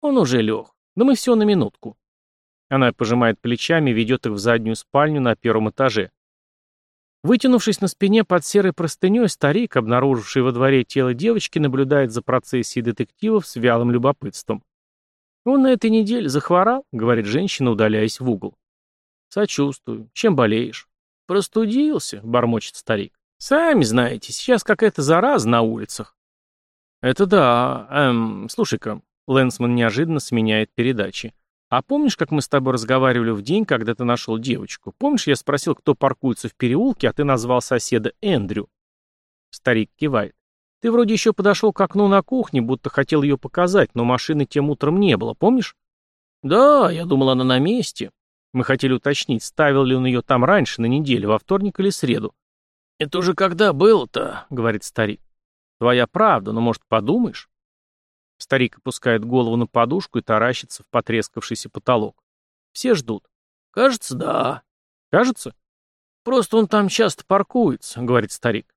Он уже лег. Да мы все на минутку. Она пожимает плечами и ведет их в заднюю спальню на первом этаже. Вытянувшись на спине под серой простыней, старик, обнаруживший во дворе тело девочки, наблюдает за процессией детективов с вялым любопытством. «Он на этой неделе захворал», — говорит женщина, удаляясь в угол. «Сочувствую. Чем болеешь?» «Простудился», — бормочет старик. «Сами знаете, сейчас какая-то зараза на улицах». Это да. Эм, слушай-ка, Лэнсман неожиданно сменяет передачи. А помнишь, как мы с тобой разговаривали в день, когда ты нашел девочку? Помнишь, я спросил, кто паркуется в переулке, а ты назвал соседа Эндрю? Старик кивает. Ты вроде еще подошел к окну на кухне, будто хотел ее показать, но машины тем утром не было, помнишь? Да, я думал, она на месте. Мы хотели уточнить, ставил ли он ее там раньше, на неделю, во вторник или среду. Это уже когда было-то, говорит старик. Твоя правда, но, может, подумаешь? Старик опускает голову на подушку и таращится в потрескавшийся потолок. Все ждут. Кажется, да. Кажется? Просто он там часто паркуется, говорит старик.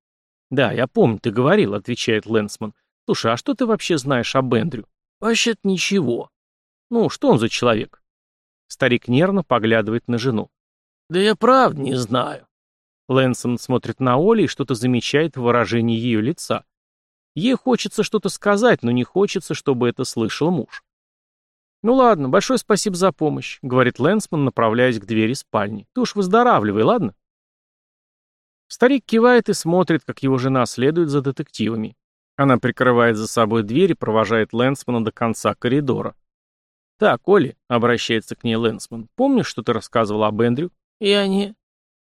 Да, я помню, ты говорил, отвечает Лэнсман. Слушай, а что ты вообще знаешь об Эндрю? Вообще-то ничего. Ну, что он за человек? Старик нервно поглядывает на жену. Да я правда не знаю. Лэнсон смотрит на Оли и что-то замечает в выражении ее лица. Ей хочется что-то сказать, но не хочется, чтобы это слышал муж. «Ну ладно, большое спасибо за помощь», — говорит Лэнсман, направляясь к двери спальни. «Ты уж выздоравливай, ладно?» Старик кивает и смотрит, как его жена следует за детективами. Она прикрывает за собой дверь и провожает Лэнсмана до конца коридора. «Так, Оли», — обращается к ней Лэнсман, — «помнишь, что ты рассказывал об Эндрю?» «Я не...»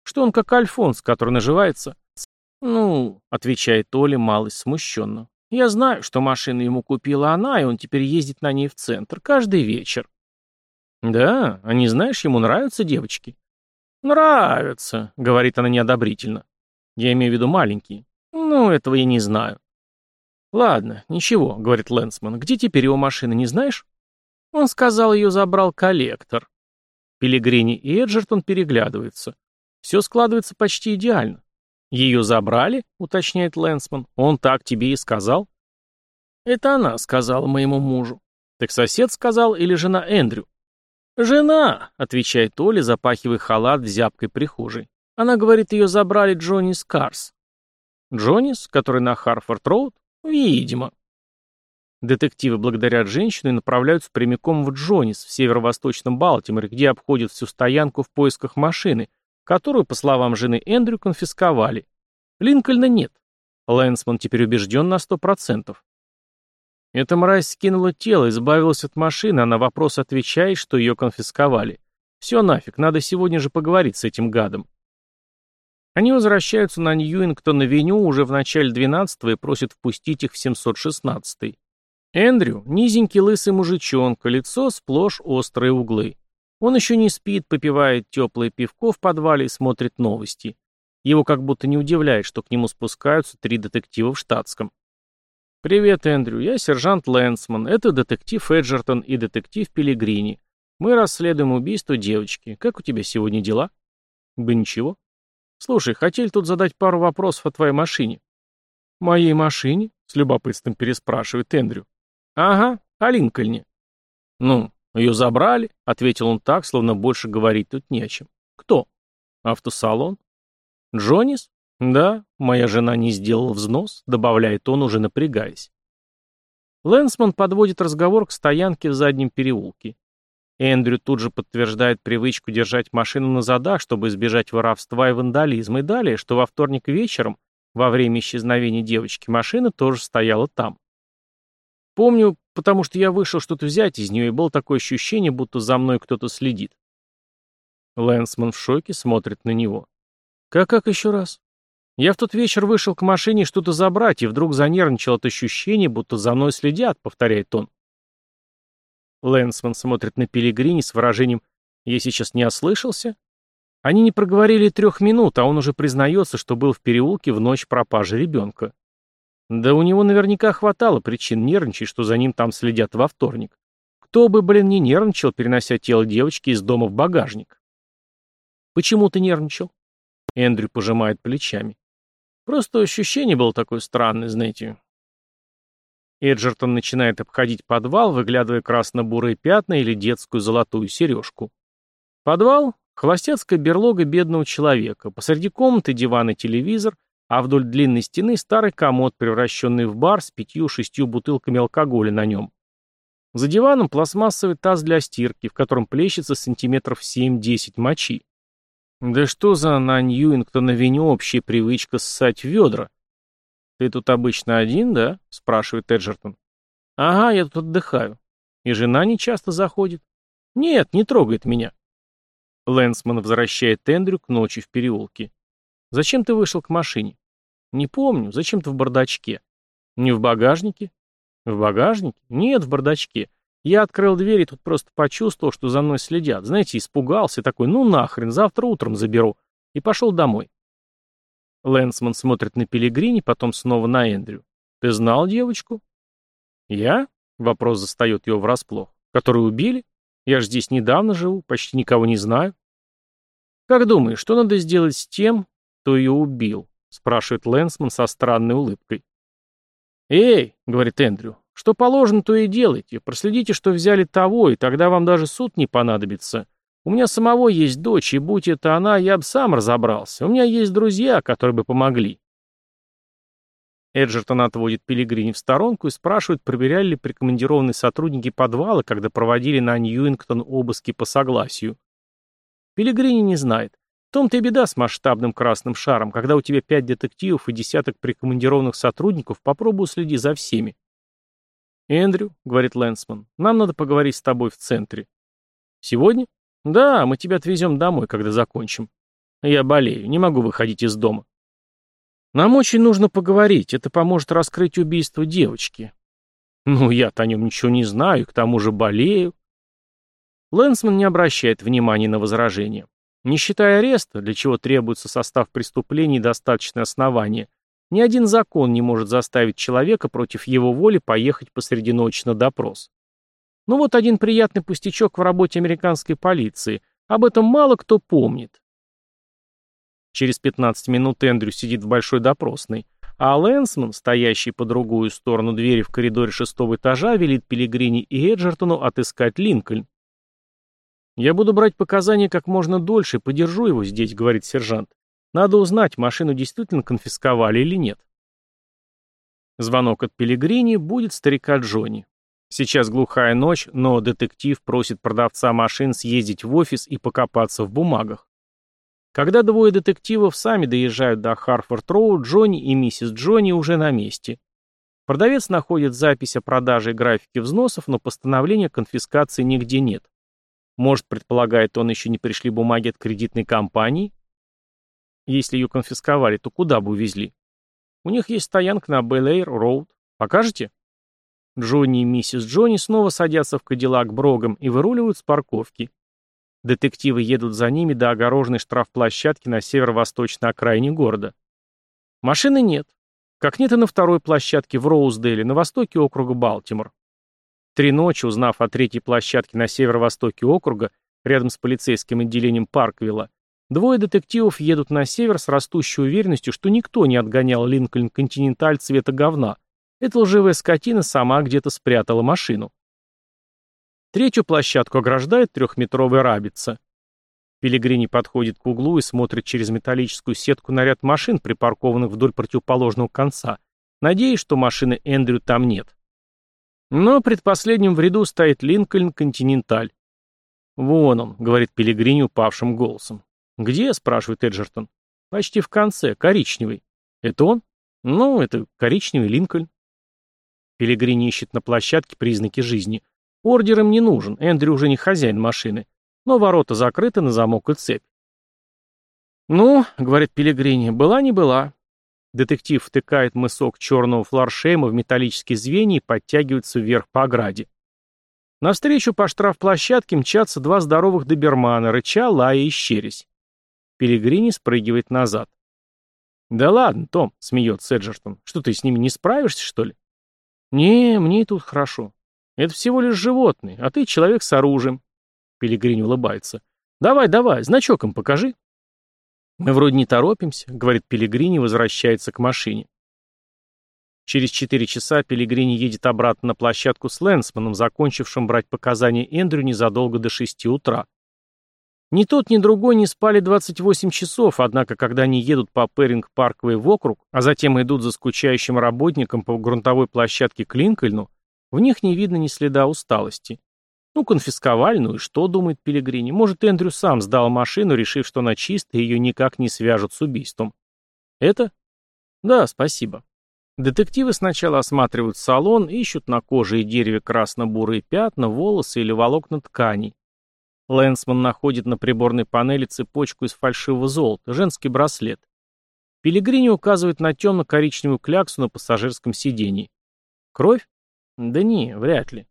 «Что он как Альфонс, который наживается?» «Ну», — отвечает Оля малость смущенно, — «я знаю, что машину ему купила она, и он теперь ездит на ней в центр каждый вечер». «Да? А не знаешь, ему нравятся девочки?» «Нравятся», — говорит она неодобрительно. «Я имею в виду маленькие». «Ну, этого я не знаю». «Ладно, ничего», — говорит Лэнсман. «Где теперь его машина, не знаешь?» Он сказал, ее забрал коллектор. Пилигрини и Эджертон переглядываются. Все складывается почти идеально. «Ее забрали?» — уточняет Лэнсман. «Он так тебе и сказал?» «Это она сказала моему мужу». «Так сосед сказал или жена Эндрю?» «Жена», — отвечает Оля, запахивая халат в зябкой прихожей. Она говорит, ее забрали Джонис Карс. Джонис, который на Харфорд-Роуд? Видимо. Детективы благодарят женщину и направляются прямиком в Джонис, в северо-восточном Балтиморе, где обходят всю стоянку в поисках машины, которую, по словам жены Эндрю, конфисковали. Линкольна нет. Лэнсман теперь убежден на сто процентов. Эта мразь скинула тело, избавилась от машины, а на вопрос отвечает, что ее конфисковали. Все нафиг, надо сегодня же поговорить с этим гадом. Они возвращаются на Ньюингтон-авеню уже в начале 12-го и просят впустить их в 716-й. Эндрю – низенький лысый мужичонка, лицо сплошь острые углы. Он еще не спит, попивает теплое пивко в подвале и смотрит новости. Его как будто не удивляет, что к нему спускаются три детектива в штатском. «Привет, Эндрю. Я сержант Лэнсман. Это детектив Эджертон и детектив Пилигрини. Мы расследуем убийство девочки. Как у тебя сегодня дела?» «Да ничего». «Слушай, хотели тут задать пару вопросов о твоей машине». «Моей машине?» — с любопытством переспрашивает Эндрю. «Ага, о Линкольне». «Ну, «Ее забрали», — ответил он так, словно больше говорить тут не о чем. «Кто?» «Автосалон». «Джонис?» «Да, моя жена не сделала взнос», — добавляет он, уже напрягаясь. Лэнсман подводит разговор к стоянке в заднем переулке. Эндрю тут же подтверждает привычку держать машину на задах, чтобы избежать воровства и вандализма, и далее, что во вторник вечером, во время исчезновения девочки, машина тоже стояла там. Помню, потому что я вышел что-то взять из нее, и было такое ощущение, будто за мной кто-то следит. Лэнсман в шоке смотрит на него. «Как-как еще раз?» «Я в тот вечер вышел к машине что-то забрать, и вдруг занервничал от ощущения, будто за мной следят», — повторяет он. Лэнсман смотрит на Пилигрини с выражением «Я сейчас не ослышался?» Они не проговорили трех минут, а он уже признается, что был в переулке в ночь пропажи ребенка. Да у него наверняка хватало причин нервничать, что за ним там следят во вторник. Кто бы, блин, не нервничал, перенося тело девочки из дома в багажник? Почему ты нервничал? Эндрю пожимает плечами. Просто ощущение было такое странное, знаете. Эджертон начинает обходить подвал, выглядывая красно-бурые пятна или детскую золотую сережку. Подвал — холостяцкая берлога бедного человека. Посреди комнаты диван и телевизор, а вдоль длинной стены старый комод, превращенный в бар с пятью-шестью бутылками алкоголя на нем. За диваном пластмассовый таз для стирки, в котором плещется сантиметров 7-10 мочи. Да что за на Ньюингтон-авеню общая привычка ссать ведра? «Ты тут обычно один, да?» — спрашивает Эджертон. «Ага, я тут отдыхаю. И жена не часто заходит?» «Нет, не трогает меня». Лэнсман возвращает Эндрю к ночи в переулке. «Зачем ты вышел к машине?» «Не помню. Зачем ты в бардачке?» «Не в багажнике?» «В багажнике? Нет, в бардачке. Я открыл дверь и тут просто почувствовал, что за мной следят. Знаете, испугался такой, ну нахрен, завтра утром заберу. И пошел домой. Лэнсман смотрит на Пелигрини, потом снова на Эндрю. «Ты знал девочку?» «Я?» — вопрос застает его врасплох. «Которую убили? Я же здесь недавно живу, почти никого не знаю». «Как думаешь, что надо сделать с тем, кто ее убил?» — спрашивает Лэнсман со странной улыбкой. «Эй!» — говорит Эндрю. «Что положено, то и делайте. Проследите, что взяли того, и тогда вам даже суд не понадобится. У меня самого есть дочь, и будь это она, я бы сам разобрался. У меня есть друзья, которые бы помогли. Эджертон отводит Пилигрини в сторонку и спрашивает, проверяли ли прикомандированные сотрудники подвала, когда проводили на Ньюингтон обыски по согласию. Пилигрини не знает. Том-то и беда с масштабным красным шаром. Когда у тебя пять детективов и десяток прикомандированных сотрудников, попробуй следи за всеми. «Эндрю», — говорит Лэнсман, — «нам надо поговорить с тобой в центре». «Сегодня?» «Да, мы тебя отвезем домой, когда закончим. Я болею, не могу выходить из дома». «Нам очень нужно поговорить, это поможет раскрыть убийство девочки». «Ну, я-то о нем ничего не знаю, к тому же болею». Лэнсман не обращает внимания на возражения. Не считая ареста, для чего требуется состав преступлений и достаточное основание, ни один закон не может заставить человека против его воли поехать посреди ночи на допрос. Ну вот один приятный пустячок в работе американской полиции. Об этом мало кто помнит. Через 15 минут Эндрю сидит в большой допросной, а Лэнсман, стоящий по другую сторону двери в коридоре шестого этажа, велит Пилигрини и Эджертону отыскать Линкольн. «Я буду брать показания как можно дольше, подержу его здесь», — говорит сержант. «Надо узнать, машину действительно конфисковали или нет». Звонок от Пилигрини будет старика Джонни. Сейчас глухая ночь, но детектив просит продавца машин съездить в офис и покопаться в бумагах. Когда двое детективов сами доезжают до Харфорд-Роу, Джонни и миссис Джонни уже на месте. Продавец находит запись о продаже и графике взносов, но постановления конфискации нигде нет. Может, предполагает он, еще не пришли бумаги от кредитной компании? Если ее конфисковали, то куда бы увезли? У них есть стоянка на Белэйр-Роуд. Покажете? Джонни и миссис Джонни снова садятся в кадиллак Брогом и выруливают с парковки. Детективы едут за ними до огороженной штрафплощадки на северо-восточной окраине города. Машины нет. Как нет и на второй площадке в Роуздейле, на востоке округа Балтимор. Три ночи, узнав о третьей площадке на северо-востоке округа, рядом с полицейским отделением Парквилла, двое детективов едут на север с растущей уверенностью, что никто не отгонял Линкольн Континенталь цвета говна, эта лживая скотина сама где-то спрятала машину. Третью площадку ограждает трехметровая рабица. Пилигрини подходит к углу и смотрит через металлическую сетку на ряд машин, припаркованных вдоль противоположного конца, надеясь, что машины Эндрю там нет. Но предпоследним в ряду стоит Линкольн Континенталь. «Вон он», — говорит Пилигрини упавшим голосом. «Где?» — спрашивает Эджертон. «Почти в конце, коричневый». «Это он?» «Ну, это коричневый Линкольн». Пилигрини ищет на площадке признаки жизни. Ордер им не нужен, Эндрю уже не хозяин машины. Но ворота закрыты на замок и цепь. «Ну, — говорит Пилигрини, — была не была». Детектив втыкает мысок черного фларшема в металлические звенья и подтягивается вверх по ограде. Навстречу по штрафплощадке мчатся два здоровых добермана, рыча, лая и щерясь. Пилигрини спрыгивает назад. «Да ладно, Том», — смеется Эджертон, — «что ты с ними не справишься, что ли?» «Не, мне и тут хорошо. Это всего лишь животные, а ты человек с оружием». Пилигрин улыбается. «Давай, давай, значок им покажи». «Мы вроде не торопимся», — говорит Пилигрини и возвращается к машине. Через четыре часа Пилигрини едет обратно на площадку с Лэнсманом, закончившим брать показания Эндрю незадолго до шести утра. Ни тот, ни другой не спали 28 часов, однако, когда они едут по Перинг-Парквей в округ, а затем идут за скучающим работником по грунтовой площадке к Линкольну, в них не видно ни следа усталости. Ну, конфисковали, ну и что, думает Пилигрини. Может, Эндрю сам сдал машину, решив, что она чистая, и ее никак не свяжут с убийством. Это? Да, спасибо. Детективы сначала осматривают салон, ищут на коже и дереве красно-бурые пятна, волосы или волокна тканей. Лэнсман находит на приборной панели цепочку из фальшивого золота, женский браслет. Пилигрини указывает на темно-коричневую кляксу на пассажирском сидении. Кровь? Да не, вряд ли.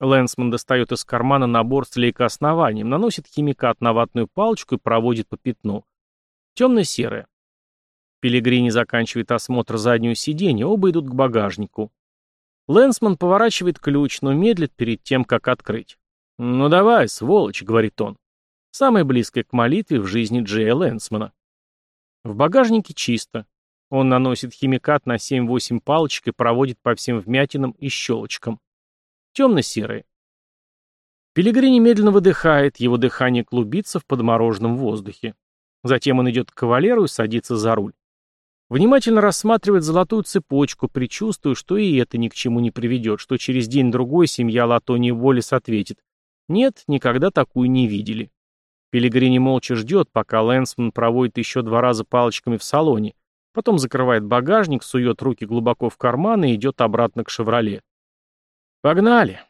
Лэнсман достает из кармана набор с лейкооснованием, наносит химикат на ватную палочку и проводит по пятну. Темно-серое. Пилигрини заканчивает осмотр заднего сиденья, оба идут к багажнику. Лэнсман поворачивает ключ, но медлит перед тем, как открыть. «Ну давай, сволочь», — говорит он. Самое близкое к молитве в жизни Джея Лэнсмана. В багажнике чисто. Он наносит химикат на 7-8 палочек и проводит по всем вмятинам и щелочкам. Темно-серые. Пилигрини медленно выдыхает, его дыхание клубится в подмороженном воздухе. Затем он идет к кавалеру и садится за руль. Внимательно рассматривает золотую цепочку, предчувствуя, что и это ни к чему не приведет, что через день-другой семья Латони Волис ответит нет, никогда такую не видели. Пилигрини молча ждет, пока Лэнсман проводит еще два раза палочками в салоне, потом закрывает багажник, сует руки глубоко в карманы и идет обратно к «Шевроле». Погнали.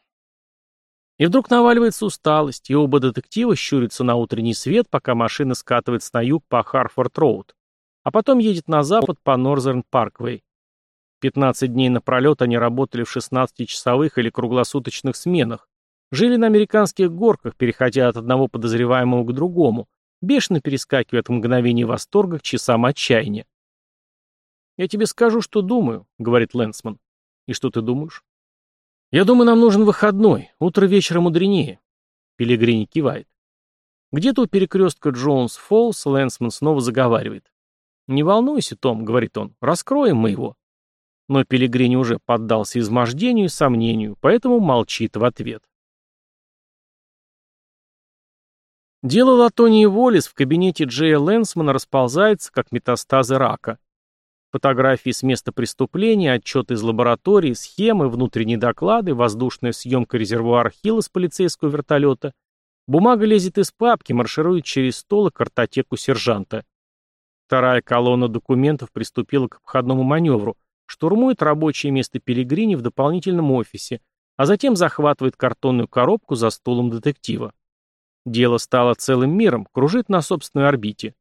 И вдруг наваливается усталость, и оба детектива щурятся на утренний свет, пока машина скатывается на юг по Харфорд-Роуд, а потом едет на запад по Норзерн-Парквей. 15 дней напролет они работали в 16-часовых или круглосуточных сменах, Жили на американских горках, переходя от одного подозреваемого к другому, бешено перескакивая от мгновения восторга к часам отчаяния. «Я тебе скажу, что думаю», — говорит Лэнсман. «И что ты думаешь?» «Я думаю, нам нужен выходной. Утро вечера мудренее». Пилигрини кивает. Где-то у перекрестка Джонс-Фоллс Лэнсман снова заговаривает. «Не волнуйся, Том», — говорит он, — «раскроем мы его». Но Пилигрини уже поддался измождению и сомнению, поэтому молчит в ответ. Дело Латонии Волис в кабинете Джея Лэнсмана расползается, как метастазы рака. Фотографии с места преступления, отчеты из лаборатории, схемы, внутренние доклады, воздушная съемка резервуара Хилла с полицейского вертолета. Бумага лезет из папки, марширует через стол и картотеку сержанта. Вторая колонна документов приступила к обходному маневру, штурмует рабочее место Пелигрини в дополнительном офисе, а затем захватывает картонную коробку за стулом детектива. Дело стало целым миром, кружит на собственной орбите.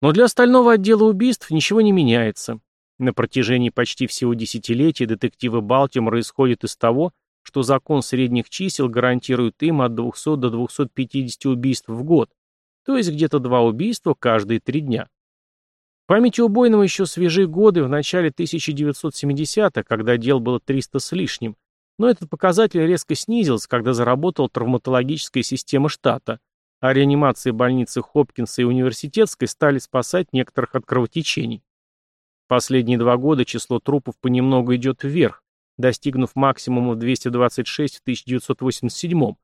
Но для остального отдела убийств ничего не меняется. На протяжении почти всего десятилетия детективы Балтимора исходят из того, что закон средних чисел гарантирует им от 200 до 250 убийств в год, то есть где-то два убийства каждые три дня. В памяти убойного еще свежие годы в начале 1970-х, когда дел было 300 с лишним, но этот показатель резко снизился, когда заработала травматологическая система штата, а реанимации больницы Хопкинса и университетской стали спасать некоторых от кровотечений. Последние два года число трупов понемногу идет вверх, достигнув максимума 226 в 1987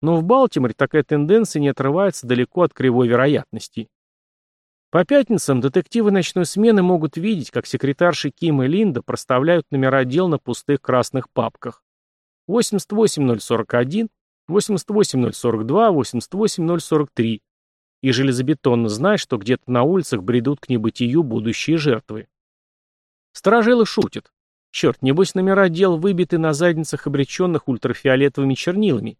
но в Балтиморе такая тенденция не отрывается далеко от кривой вероятности. По пятницам детективы ночной смены могут видеть, как секретарши Ким и Линда проставляют номера дел на пустых красных папках. 88041, 88042, 88043. И железобетонно знай, что где-то на улицах бредут к небытию будущие жертвы. Сторожилы шутят. Черт, небось номера дел выбиты на задницах обреченных ультрафиолетовыми чернилами.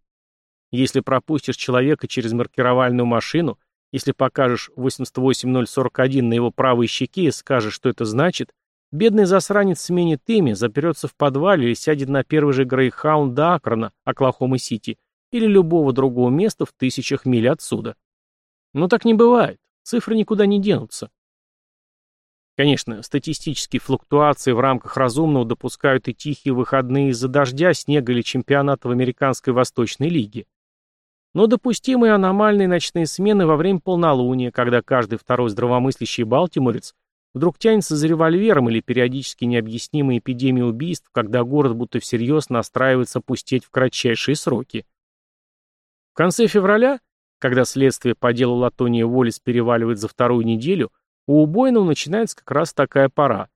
Если пропустишь человека через маркировальную машину, если покажешь 88041 на его правой щеке и скажешь, что это значит, Бедный засранец сменит имя, заперется в подвале или сядет на первый же Грейхаунд до Акрона, Оклахома-Сити, или любого другого места в тысячах миль отсюда. Но так не бывает. Цифры никуда не денутся. Конечно, статистические флуктуации в рамках разумного допускают и тихие выходные из-за дождя, снега или чемпионата в Американской Восточной Лиге. Но допустимые аномальные ночные смены во время полнолуния, когда каждый второй здравомыслящий балтиморец Вдруг тянется за револьвером или периодически необъяснимые эпидемии убийств, когда город будто всерьез настраивается пустеть в кратчайшие сроки. Конце февраля, когда следствие по делу Латония Волис переваливает за вторую неделю, у убойного начинается как раз такая пора.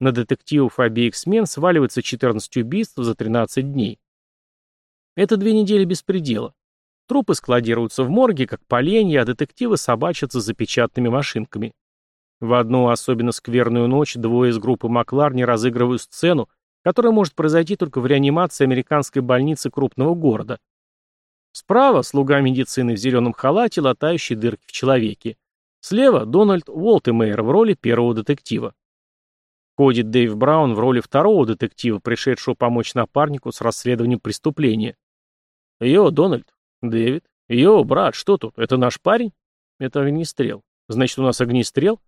На детективов обеих смен сваливается 14 убийств за 13 дней. Это две недели беспредела. Трупы складируются в морге, как поленья, а детективы собачатся за печатными машинками. В одну особенно скверную ночь двое из группы Макларни разыгрывают сцену, которая может произойти только в реанимации американской больницы крупного города. Справа – слуга медицины в зеленом халате, латающий дырки в человеке. Слева – Дональд Уолтемейер в роли первого детектива. Ходит Дэйв Браун в роли второго детектива, пришедшего помочь напарнику с расследованием преступления. «Йо, Дональд. Дэвид. Йо, брат, что тут? Это наш парень?» «Это огнестрел. Значит, у нас огнестрел?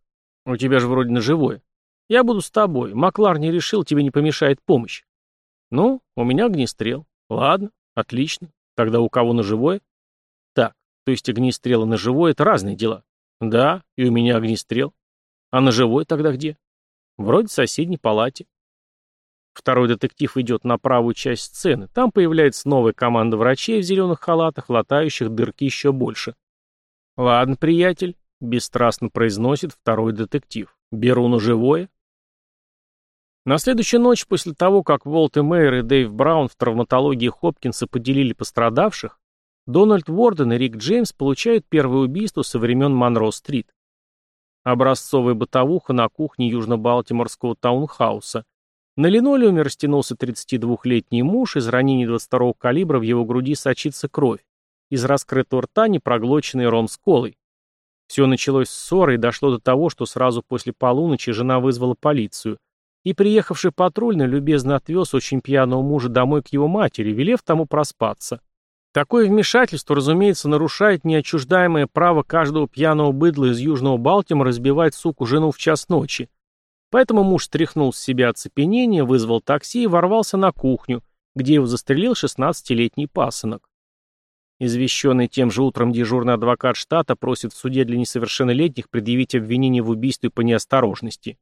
У тебя же вроде ножевое. Я буду с тобой. Маклар не решил, тебе не помешает помощь». «Ну, у меня огнестрел. Ладно, отлично. Тогда у кого ножевое?» «Так, то есть огнестрел и ножевое — это разные дела». «Да, и у меня огнестрел. А ножевой тогда где?» Вроде в соседней палате. Второй детектив идет на правую часть сцены. Там появляется новая команда врачей в зеленых халатах, латающих дырки еще больше. «Ладно, приятель», — бесстрастно произносит второй детектив. «Беру на живое». На следующую ночь после того, как Волт и Мэйр и Дэйв Браун в травматологии Хопкинса поделили пострадавших, Дональд Уорден и Рик Джеймс получают первое убийство со времен Монро-стрит. Образцовая бытовуха на кухне южно-балтиморского таунхауса. На линолеуме растянулся 32-летний муж, из ранений 22-го калибра в его груди сочится кровь, из раскрытого рта непроглоченный ром с колой. Все началось с ссоры и дошло до того, что сразу после полуночи жена вызвала полицию, и приехавший патрульный любезно отвез очень пьяного мужа домой к его матери, велев тому проспаться. Такое вмешательство, разумеется, нарушает неотчуждаемое право каждого пьяного быдла из Южного Балтимора разбивать суку жену в час ночи. Поэтому муж стряхнул с себя оцепенение, вызвал такси и ворвался на кухню, где его застрелил 16-летний пасынок. Извещенный тем же утром дежурный адвокат штата просит в суде для несовершеннолетних предъявить обвинение в убийстве по неосторожности.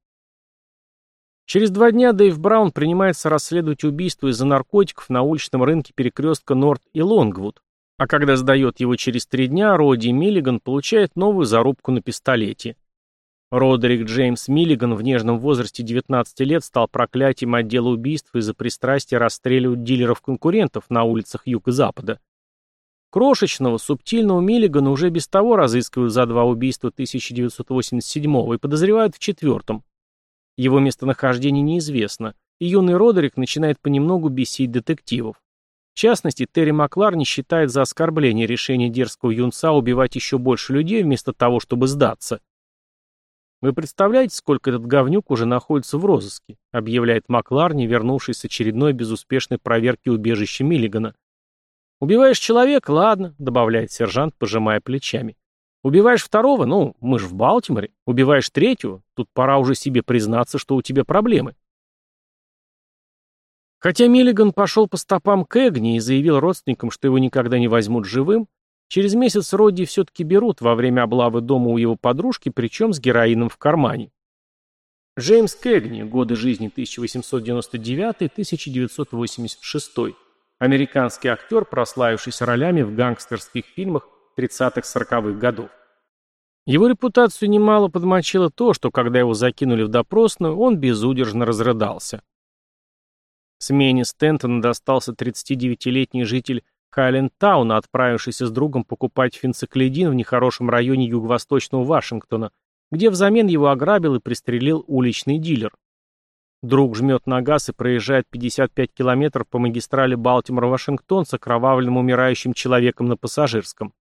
Через два дня Дэйв Браун принимается расследовать убийство из-за наркотиков на уличном рынке перекрестка Норт и Лонгвуд. А когда сдает его через три дня, Роди Миллиган получает новую зарубку на пистолете. Родерик Джеймс Миллиган в нежном возрасте 19 лет стал проклятием отдела убийств из-за пристрастия расстреливать дилеров-конкурентов на улицах Юга и Запада. Крошечного, субтильного Миллигана уже без того разыскивают за два убийства 1987 и подозревают в четвертом. Его местонахождение неизвестно, и юный Родерик начинает понемногу бесить детективов. В частности, Терри Маклар считает за оскорбление решения дерзкого юнца убивать еще больше людей вместо того, чтобы сдаться. «Вы представляете, сколько этот говнюк уже находится в розыске?» объявляет Макларни, вернувшись с очередной безуспешной проверки убежища Миллигана. «Убиваешь человека, ладно», — добавляет сержант, пожимая плечами. Убиваешь второго, ну, мы же в Балтиморе. Убиваешь третьего, тут пора уже себе признаться, что у тебя проблемы. Хотя Миллиган пошел по стопам Кэгни и заявил родственникам, что его никогда не возьмут живым, через месяц Родди все-таки берут во время облавы дома у его подружки, причем с героином в кармане. Джеймс Кэгни, годы жизни 1899-1986, американский актер, прославившийся ролями в гангстерских фильмах 30-40-х годов. Его репутацию немало подмочило то, что когда его закинули в допросную, он безудержно разрыдался. Смене Стентона достался 39-летний житель Хайлендтауна, отправившийся с другом покупать фенциклидин в нехорошем районе юго-восточного Вашингтона, где взамен его ограбил и пристрелил уличный дилер. Друг жмет на газ и проезжает 55 километров по магистрали Балтимор-Вашингтон с окровавленным умирающим человеком на пассажирском.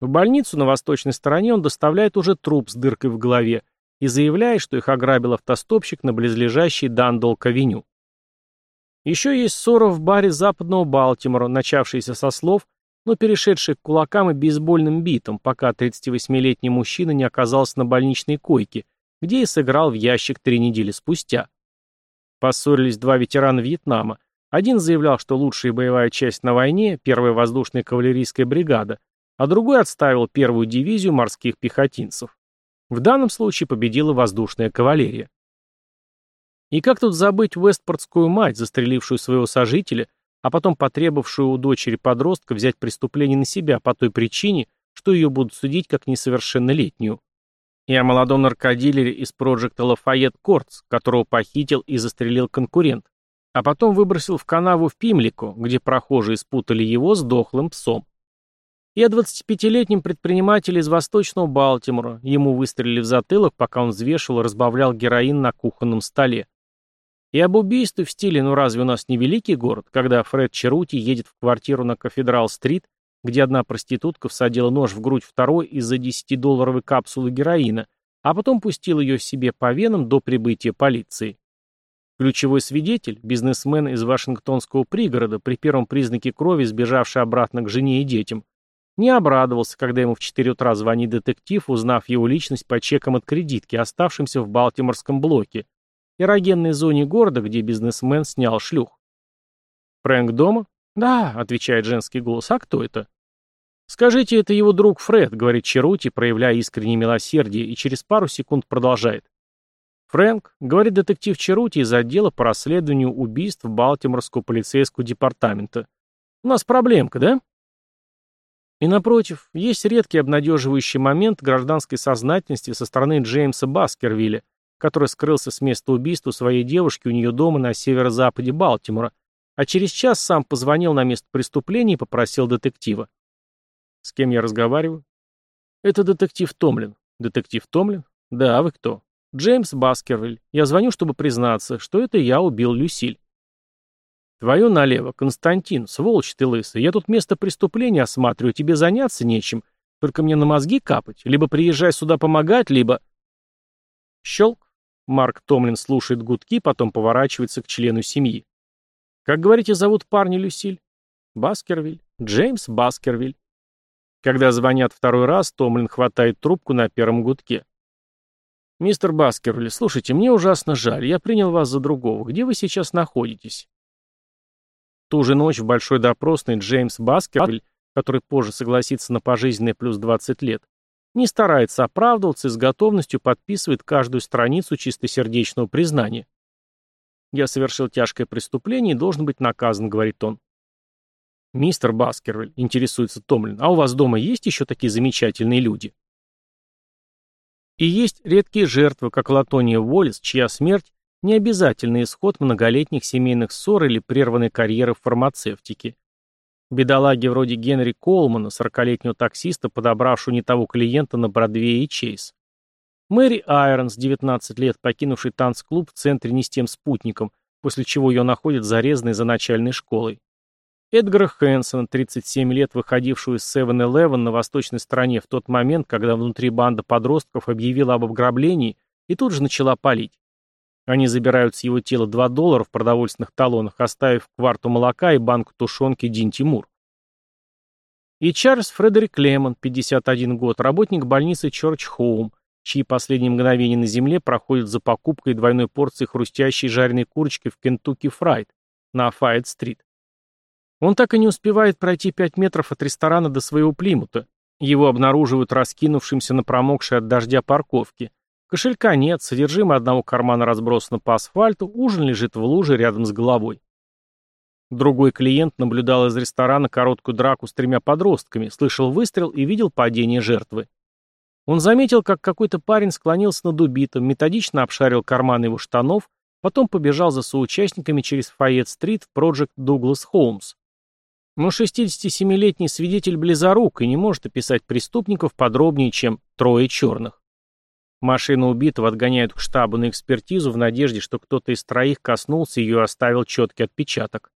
В больницу на восточной стороне он доставляет уже труп с дыркой в голове и заявляет, что их ограбил автостопщик на близлежащей Дандолк-авеню. Еще есть ссора в баре западного Балтимора, начавшаяся со слов, но перешедшая к кулакам и бейсбольным битам, пока 38-летний мужчина не оказался на больничной койке, где и сыграл в ящик три недели спустя. Поссорились два ветерана Вьетнама. Один заявлял, что лучшая боевая часть на войне, первая воздушная кавалерийская бригада, а другой отставил первую дивизию морских пехотинцев. В данном случае победила воздушная кавалерия. И как тут забыть Вестпортскую мать, застрелившую своего сожителя, а потом потребовавшую у дочери-подростка взять преступление на себя по той причине, что ее будут судить как несовершеннолетнюю. И о молодом наркодилере из проекта Лафайет Кортс, которого похитил и застрелил конкурент, а потом выбросил в канаву в Пимлико, где прохожие спутали его с дохлым псом. И о 25-летнем предпринимателе из Восточного Балтимора. Ему выстрелили в затылок, пока он взвешивал и разбавлял героин на кухонном столе. И об убийстве в стиле «Ну разве у нас не великий город», когда Фред Черути едет в квартиру на Кафедрал-стрит, где одна проститутка всадила нож в грудь второй из-за 10-долларовой капсулы героина, а потом пустил ее себе по венам до прибытия полиции. Ключевой свидетель, бизнесмен из Вашингтонского пригорода, при первом признаке крови сбежавший обратно к жене и детям, не обрадовался, когда ему в 4 утра звонит детектив, узнав его личность по чекам от кредитки, оставшимся в Балтиморском блоке, эрогенной зоне города, где бизнесмен снял шлюх. «Фрэнк дома?» «Да», — отвечает женский голос. «А кто это?» «Скажите, это его друг Фред», — говорит Черути, проявляя искреннее милосердие, и через пару секунд продолжает. «Фрэнк», — говорит детектив Черути из отдела по расследованию убийств Балтиморского полицейского департамента. «У нас проблемка, да?» И напротив, есть редкий обнадеживающий момент гражданской сознательности со стороны Джеймса Баскервилля, который скрылся с места убийства своей девушки у нее дома на северо-западе Балтимора, а через час сам позвонил на место преступления и попросил детектива. С кем я разговариваю? Это детектив Томлин. Детектив Томлин? Да, вы кто? Джеймс Баскервиль. Я звоню, чтобы признаться, что это я убил Люсиль. Твою налево, Константин, сволочь ты лысый. Я тут место преступления осматриваю, тебе заняться нечем. Только мне на мозги капать. Либо приезжай сюда помогать, либо... Щелк. Марк Томлин слушает гудки, потом поворачивается к члену семьи. Как говорите, зовут парня Люсиль? Баскервиль. Джеймс Баскервиль. Когда звонят второй раз, Томлин хватает трубку на первом гудке. «Мистер Баскерли, слушайте, мне ужасно жаль. Я принял вас за другого. Где вы сейчас находитесь?» Ту же ночь в большой допросной Джеймс Баскервиль, который позже согласится на пожизненное плюс 20 лет, не старается оправдываться и с готовностью подписывает каждую страницу чистосердечного признания. «Я совершил тяжкое преступление и должен быть наказан», — говорит он. «Мистер Баскервиль», — интересуется Томлин, «а у вас дома есть еще такие замечательные люди?» И есть редкие жертвы, как Латония Уоллес, чья смерть – не обязательный исход многолетних семейных ссор или прерванной карьеры в фармацевтике. Бедолаги вроде Генри Колмана, 40-летнего таксиста, подобравшего не того клиента на Бродвее и Чейз. Мэри Айронс, 19 лет, покинувший танцклуб в центре не с тем спутником, после чего ее находят зарезанной за начальной школой. Эдгара Хэнсона, 37 лет, выходившего из 7-Eleven на восточной стороне в тот момент, когда внутри банда подростков объявила об обграблении и тут же начала палить. Они забирают с его тела 2 доллара в продовольственных талонах, оставив кварту молока и банку тушенки Дин Тимур. И Чарльз Фредерик Лемон, 51 год, работник больницы Чорч Хоум, чьи последние мгновения на земле проходят за покупкой двойной порции хрустящей жареной курочки в Кентукки Фрайд на Файет-стрит. Он так и не успевает пройти пять метров от ресторана до своего Плимута. Его обнаруживают раскинувшимся на промокшей от дождя парковке. Кошелька нет, содержимое одного кармана разбросано по асфальту, ужин лежит в луже рядом с головой. Другой клиент наблюдал из ресторана короткую драку с тремя подростками, слышал выстрел и видел падение жертвы. Он заметил, как какой-то парень склонился над убитым, методично обшарил карманы его штанов, потом побежал за соучастниками через Файет-стрит в Project Douglas Holmes. Но 67-летний свидетель близорук и не может описать преступников подробнее, чем трое черных. Машину убитого отгоняют к штабу на экспертизу в надежде, что кто-то из троих коснулся ее и оставил четкий отпечаток.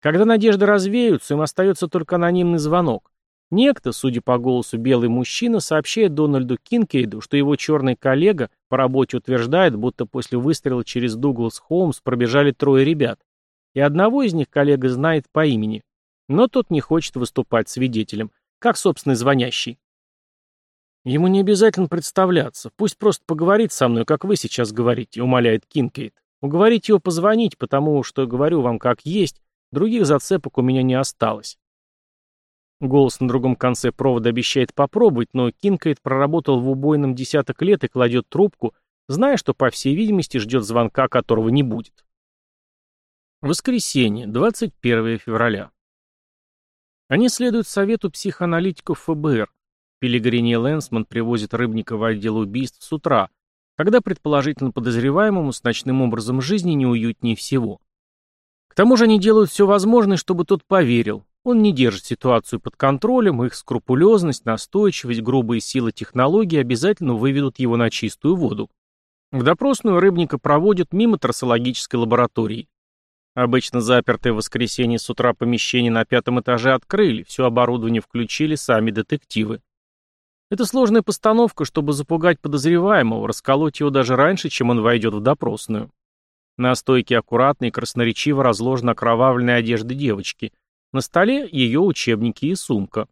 Когда надежды развеются, им остается только анонимный звонок. Некто, судя по голосу белый мужчина, сообщает Дональду Кинкейду, что его черный коллега по работе утверждает, будто после выстрела через Дуглас Холмс пробежали трое ребят, и одного из них коллега знает по имени. Но тот не хочет выступать свидетелем, как, собственный звонящий. Ему не обязательно представляться, пусть просто поговорит со мной, как вы сейчас говорите, умоляет Кинкейт. Уговорите его позвонить, потому что говорю вам как есть, других зацепок у меня не осталось. Голос на другом конце провода обещает попробовать, но Кинкейт проработал в убойном десяток лет и кладет трубку, зная, что, по всей видимости, ждет звонка, которого не будет. Воскресенье, 21 февраля. Они следуют совету психоаналитиков ФБР. Пилигрини Лэнсман привозит Рыбника в отдел убийств с утра, когда предположительно подозреваемому с ночным образом жизни неуютнее всего. К тому же они делают все возможное, чтобы тот поверил. Он не держит ситуацию под контролем, их скрупулезность, настойчивость, грубые силы технологии обязательно выведут его на чистую воду. В допросную рыбника проводят мимо трассологической лаборатории. Обычно запертое в воскресенье с утра помещение на пятом этаже открыли, все оборудование включили сами детективы. Это сложная постановка, чтобы запугать подозреваемого, расколоть его даже раньше, чем он войдет в допросную. На стойке аккуратно и красноречиво разложена окровавленная одежда девочки. На столе ее учебники и сумка.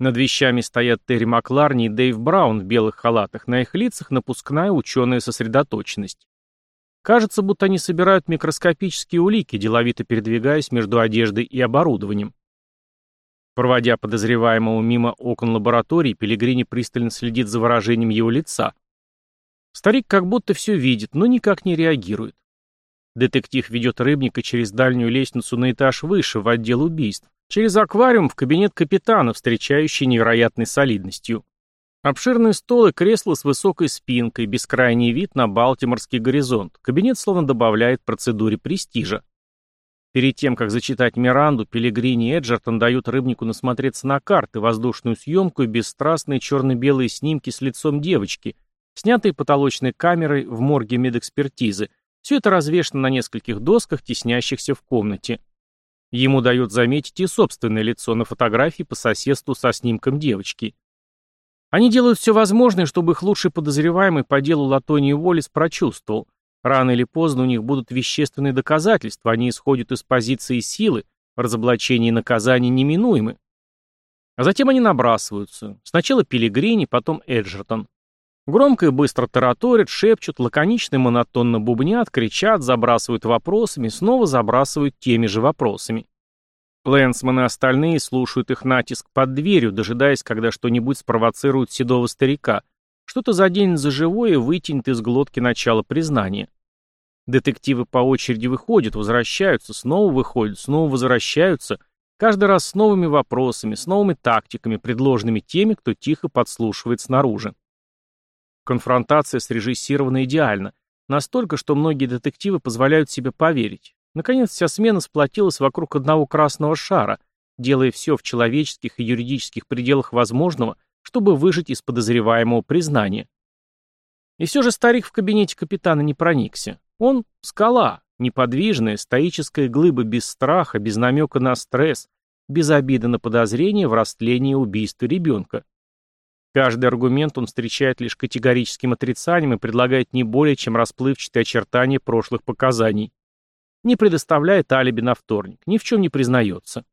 Над вещами стоят Терри Макларни и Дэйв Браун в белых халатах, на их лицах напускная ученая сосредоточенность. Кажется, будто они собирают микроскопические улики, деловито передвигаясь между одеждой и оборудованием. Проводя подозреваемого мимо окон лаборатории, Пелегрини пристально следит за выражением его лица. Старик как будто все видит, но никак не реагирует. Детектив ведет рыбника через дальнюю лестницу на этаж выше, в отдел убийств, через аквариум в кабинет капитана, встречающий невероятной солидностью. Обширный стол и кресло с высокой спинкой, бескрайний вид на Балтиморский горизонт. Кабинет словно добавляет процедуре престижа. Перед тем, как зачитать Миранду, Пелегрини и Эджертон дают рыбнику насмотреться на карты, воздушную съемку и бесстрастные черно-белые снимки с лицом девочки, снятые потолочной камерой в морге медэкспертизы. Все это развешено на нескольких досках, теснящихся в комнате. Ему дают заметить и собственное лицо на фотографии по соседству со снимком девочки. Они делают все возможное, чтобы их лучший подозреваемый по делу Латонии Уоллес прочувствовал. Рано или поздно у них будут вещественные доказательства, они исходят из позиции силы, разоблачение и наказание неминуемы. А затем они набрасываются. Сначала Пилигрини, потом Эджертон. Громко и быстро тараторят, шепчут, лаконично и монотонно бубнят, кричат, забрасывают вопросами, снова забрасывают теми же вопросами. Лэнсман и остальные слушают их натиск под дверью, дожидаясь, когда что-нибудь спровоцирует седого старика, что-то заденет за живое и вытянет из глотки начало признания. Детективы по очереди выходят, возвращаются, снова выходят, снова возвращаются, каждый раз с новыми вопросами, с новыми тактиками, предложенными теми, кто тихо подслушивает снаружи. Конфронтация срежиссирована идеально, настолько, что многие детективы позволяют себе поверить. Наконец, вся смена сплотилась вокруг одного красного шара, делая все в человеческих и юридических пределах возможного, чтобы выжить из подозреваемого признания. И все же старик в кабинете капитана не проникся. Он — скала, неподвижная, стоическая глыба без страха, без намека на стресс, без обиды на подозрение в растлении убийства ребенка. Каждый аргумент он встречает лишь категорическим отрицанием и предлагает не более чем расплывчатые очертания прошлых показаний не предоставляет алиби на вторник, ни в чем не признается.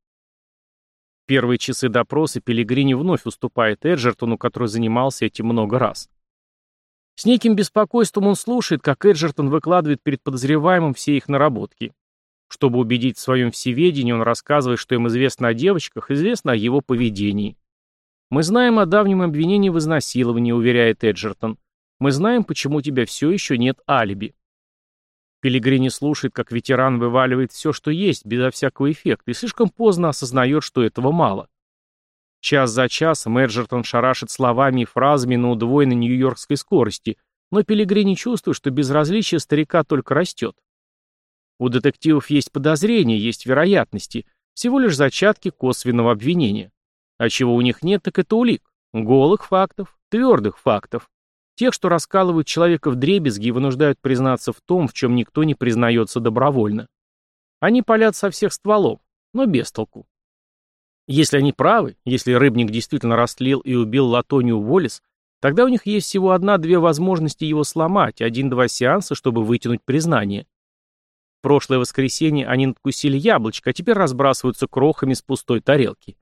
Первые часы допроса Пелигрини вновь уступает Эджертону, который занимался этим много раз. С неким беспокойством он слушает, как Эджертон выкладывает перед подозреваемым все их наработки. Чтобы убедить в своем всеведении, он рассказывает, что им известно о девочках, известно о его поведении. «Мы знаем о давнем обвинении в изнасиловании», — уверяет Эджертон. «Мы знаем, почему у тебя все еще нет алиби». Пелигрини слушает, как ветеран вываливает все, что есть, безо всякого эффекта, и слишком поздно осознает, что этого мало. Час за часом Эджертон шарашит словами и фразами на удвоенной нью-йоркской скорости, но Пелигрини чувствует, что безразличие старика только растет. У детективов есть подозрения, есть вероятности, всего лишь зачатки косвенного обвинения. А чего у них нет, так это улик. Голых фактов, твердых фактов. Тех, что раскалывают человека в дребезги и вынуждают признаться в том, в чем никто не признается добровольно. Они палят со всех стволов, но без толку. Если они правы, если рыбник действительно растлил и убил Латонию Уоллес, тогда у них есть всего одна-две возможности его сломать, один-два сеанса, чтобы вытянуть признание. В прошлое воскресенье они надкусили яблочко, а теперь разбрасываются крохами с пустой тарелки.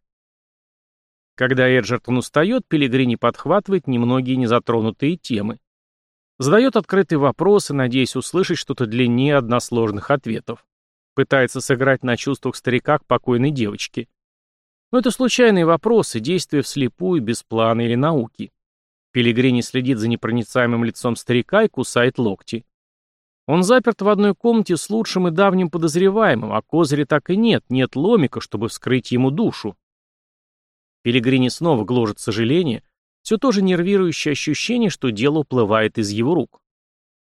Когда Эджертон устает, Пелигрини подхватывает немногие незатронутые темы. Задает открытые вопросы, надеясь услышать что-то длиннее односложных ответов. Пытается сыграть на чувствах старика к покойной девочке. Но это случайные вопросы, действия вслепую, без плана или науки. Пелигрини следит за непроницаемым лицом старика и кусает локти. Он заперт в одной комнате с лучшим и давним подозреваемым, а козыря так и нет, нет ломика, чтобы вскрыть ему душу. Пелигрини снова гложет сожаление, все то же нервирующее ощущение, что дело уплывает из его рук.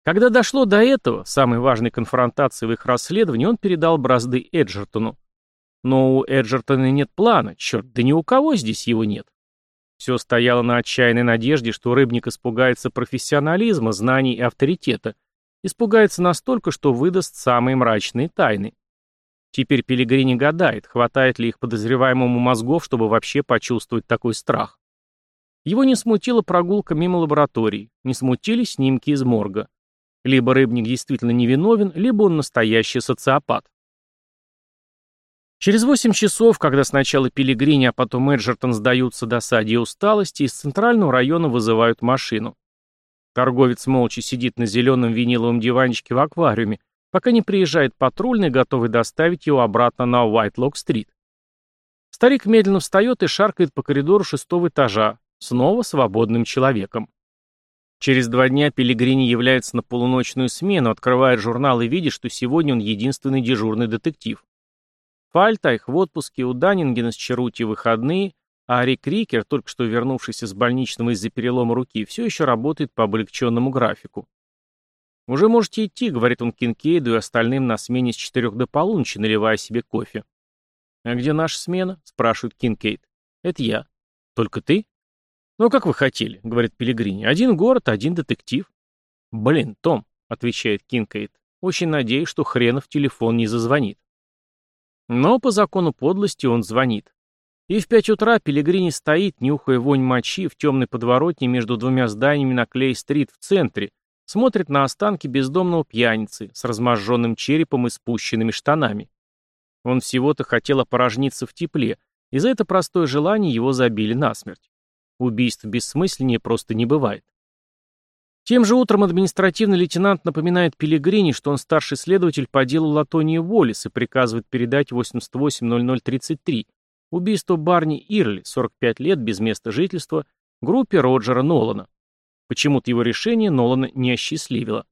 Когда дошло до этого, самой важной конфронтации в их расследовании, он передал бразды Эджертону. Но у Эджертона нет плана, черт, да ни у кого здесь его нет. Все стояло на отчаянной надежде, что рыбник испугается профессионализма, знаний и авторитета. Испугается настолько, что выдаст самые мрачные тайны. Теперь Пелигрини гадает, хватает ли их подозреваемому мозгов, чтобы вообще почувствовать такой страх. Его не смутила прогулка мимо лаборатории, не смутили снимки из морга. Либо рыбник действительно невиновен, либо он настоящий социопат. Через восемь часов, когда сначала Пилигрини, а потом Эджертон сдаются досаде и усталости, из центрального района вызывают машину. Торговец молча сидит на зеленом виниловом диванчике в аквариуме, пока не приезжает патрульный, готовый доставить его обратно на Уайтлок-стрит. Старик медленно встает и шаркает по коридору шестого этажа, снова свободным человеком. Через два дня Пилигрини является на полуночную смену, открывает журнал и видит, что сегодня он единственный дежурный детектив. Фальта их в отпуске, у Даннингена с Черути выходные, а Ари Крикер, только что вернувшийся с больничного из-за перелома руки, все еще работает по облегченному графику. «Уже можете идти», — говорит он Кинкейду и остальным на смене с четырех до полуночи, наливая себе кофе. «А где наша смена?» — спрашивает Кинкейд. «Это я». «Только ты?» «Ну, как вы хотели», — говорит Пеллегрини. «Один город, один детектив». «Блин, Том», — отвечает Кинкейд. «Очень надеюсь, что хренов телефон не зазвонит». Но по закону подлости он звонит. И в пять утра Пеллегрини стоит, нюхая вонь мочи в темной подворотне между двумя зданиями на Клей-стрит в центре, смотрит на останки бездомного пьяницы с размозженным черепом и спущенными штанами. Он всего-то хотел опорожниться в тепле, и за это простое желание его забили насмерть. Убийств бессмысленнее просто не бывает. Тем же утром административный лейтенант напоминает Пилигрини, что он старший следователь по делу Латонии Уоллес и приказывает передать 880033 убийство Барни Ирли, 45 лет, без места жительства, группе Роджера Нолана. Почему-то его решение Нолана не осчастливило.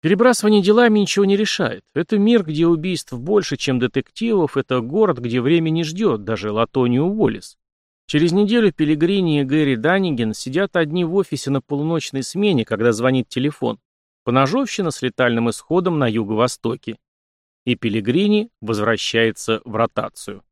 Перебрасывание делами ничего не решает. Это мир, где убийств больше, чем детективов, это город, где время не ждет, даже Латонию Уоллес. Через неделю Пелигрини и Гэри Данниген сидят одни в офисе на полуночной смене, когда звонит телефон. Поножовщина с летальным исходом на юго-востоке. И Пелигрини возвращается в ротацию.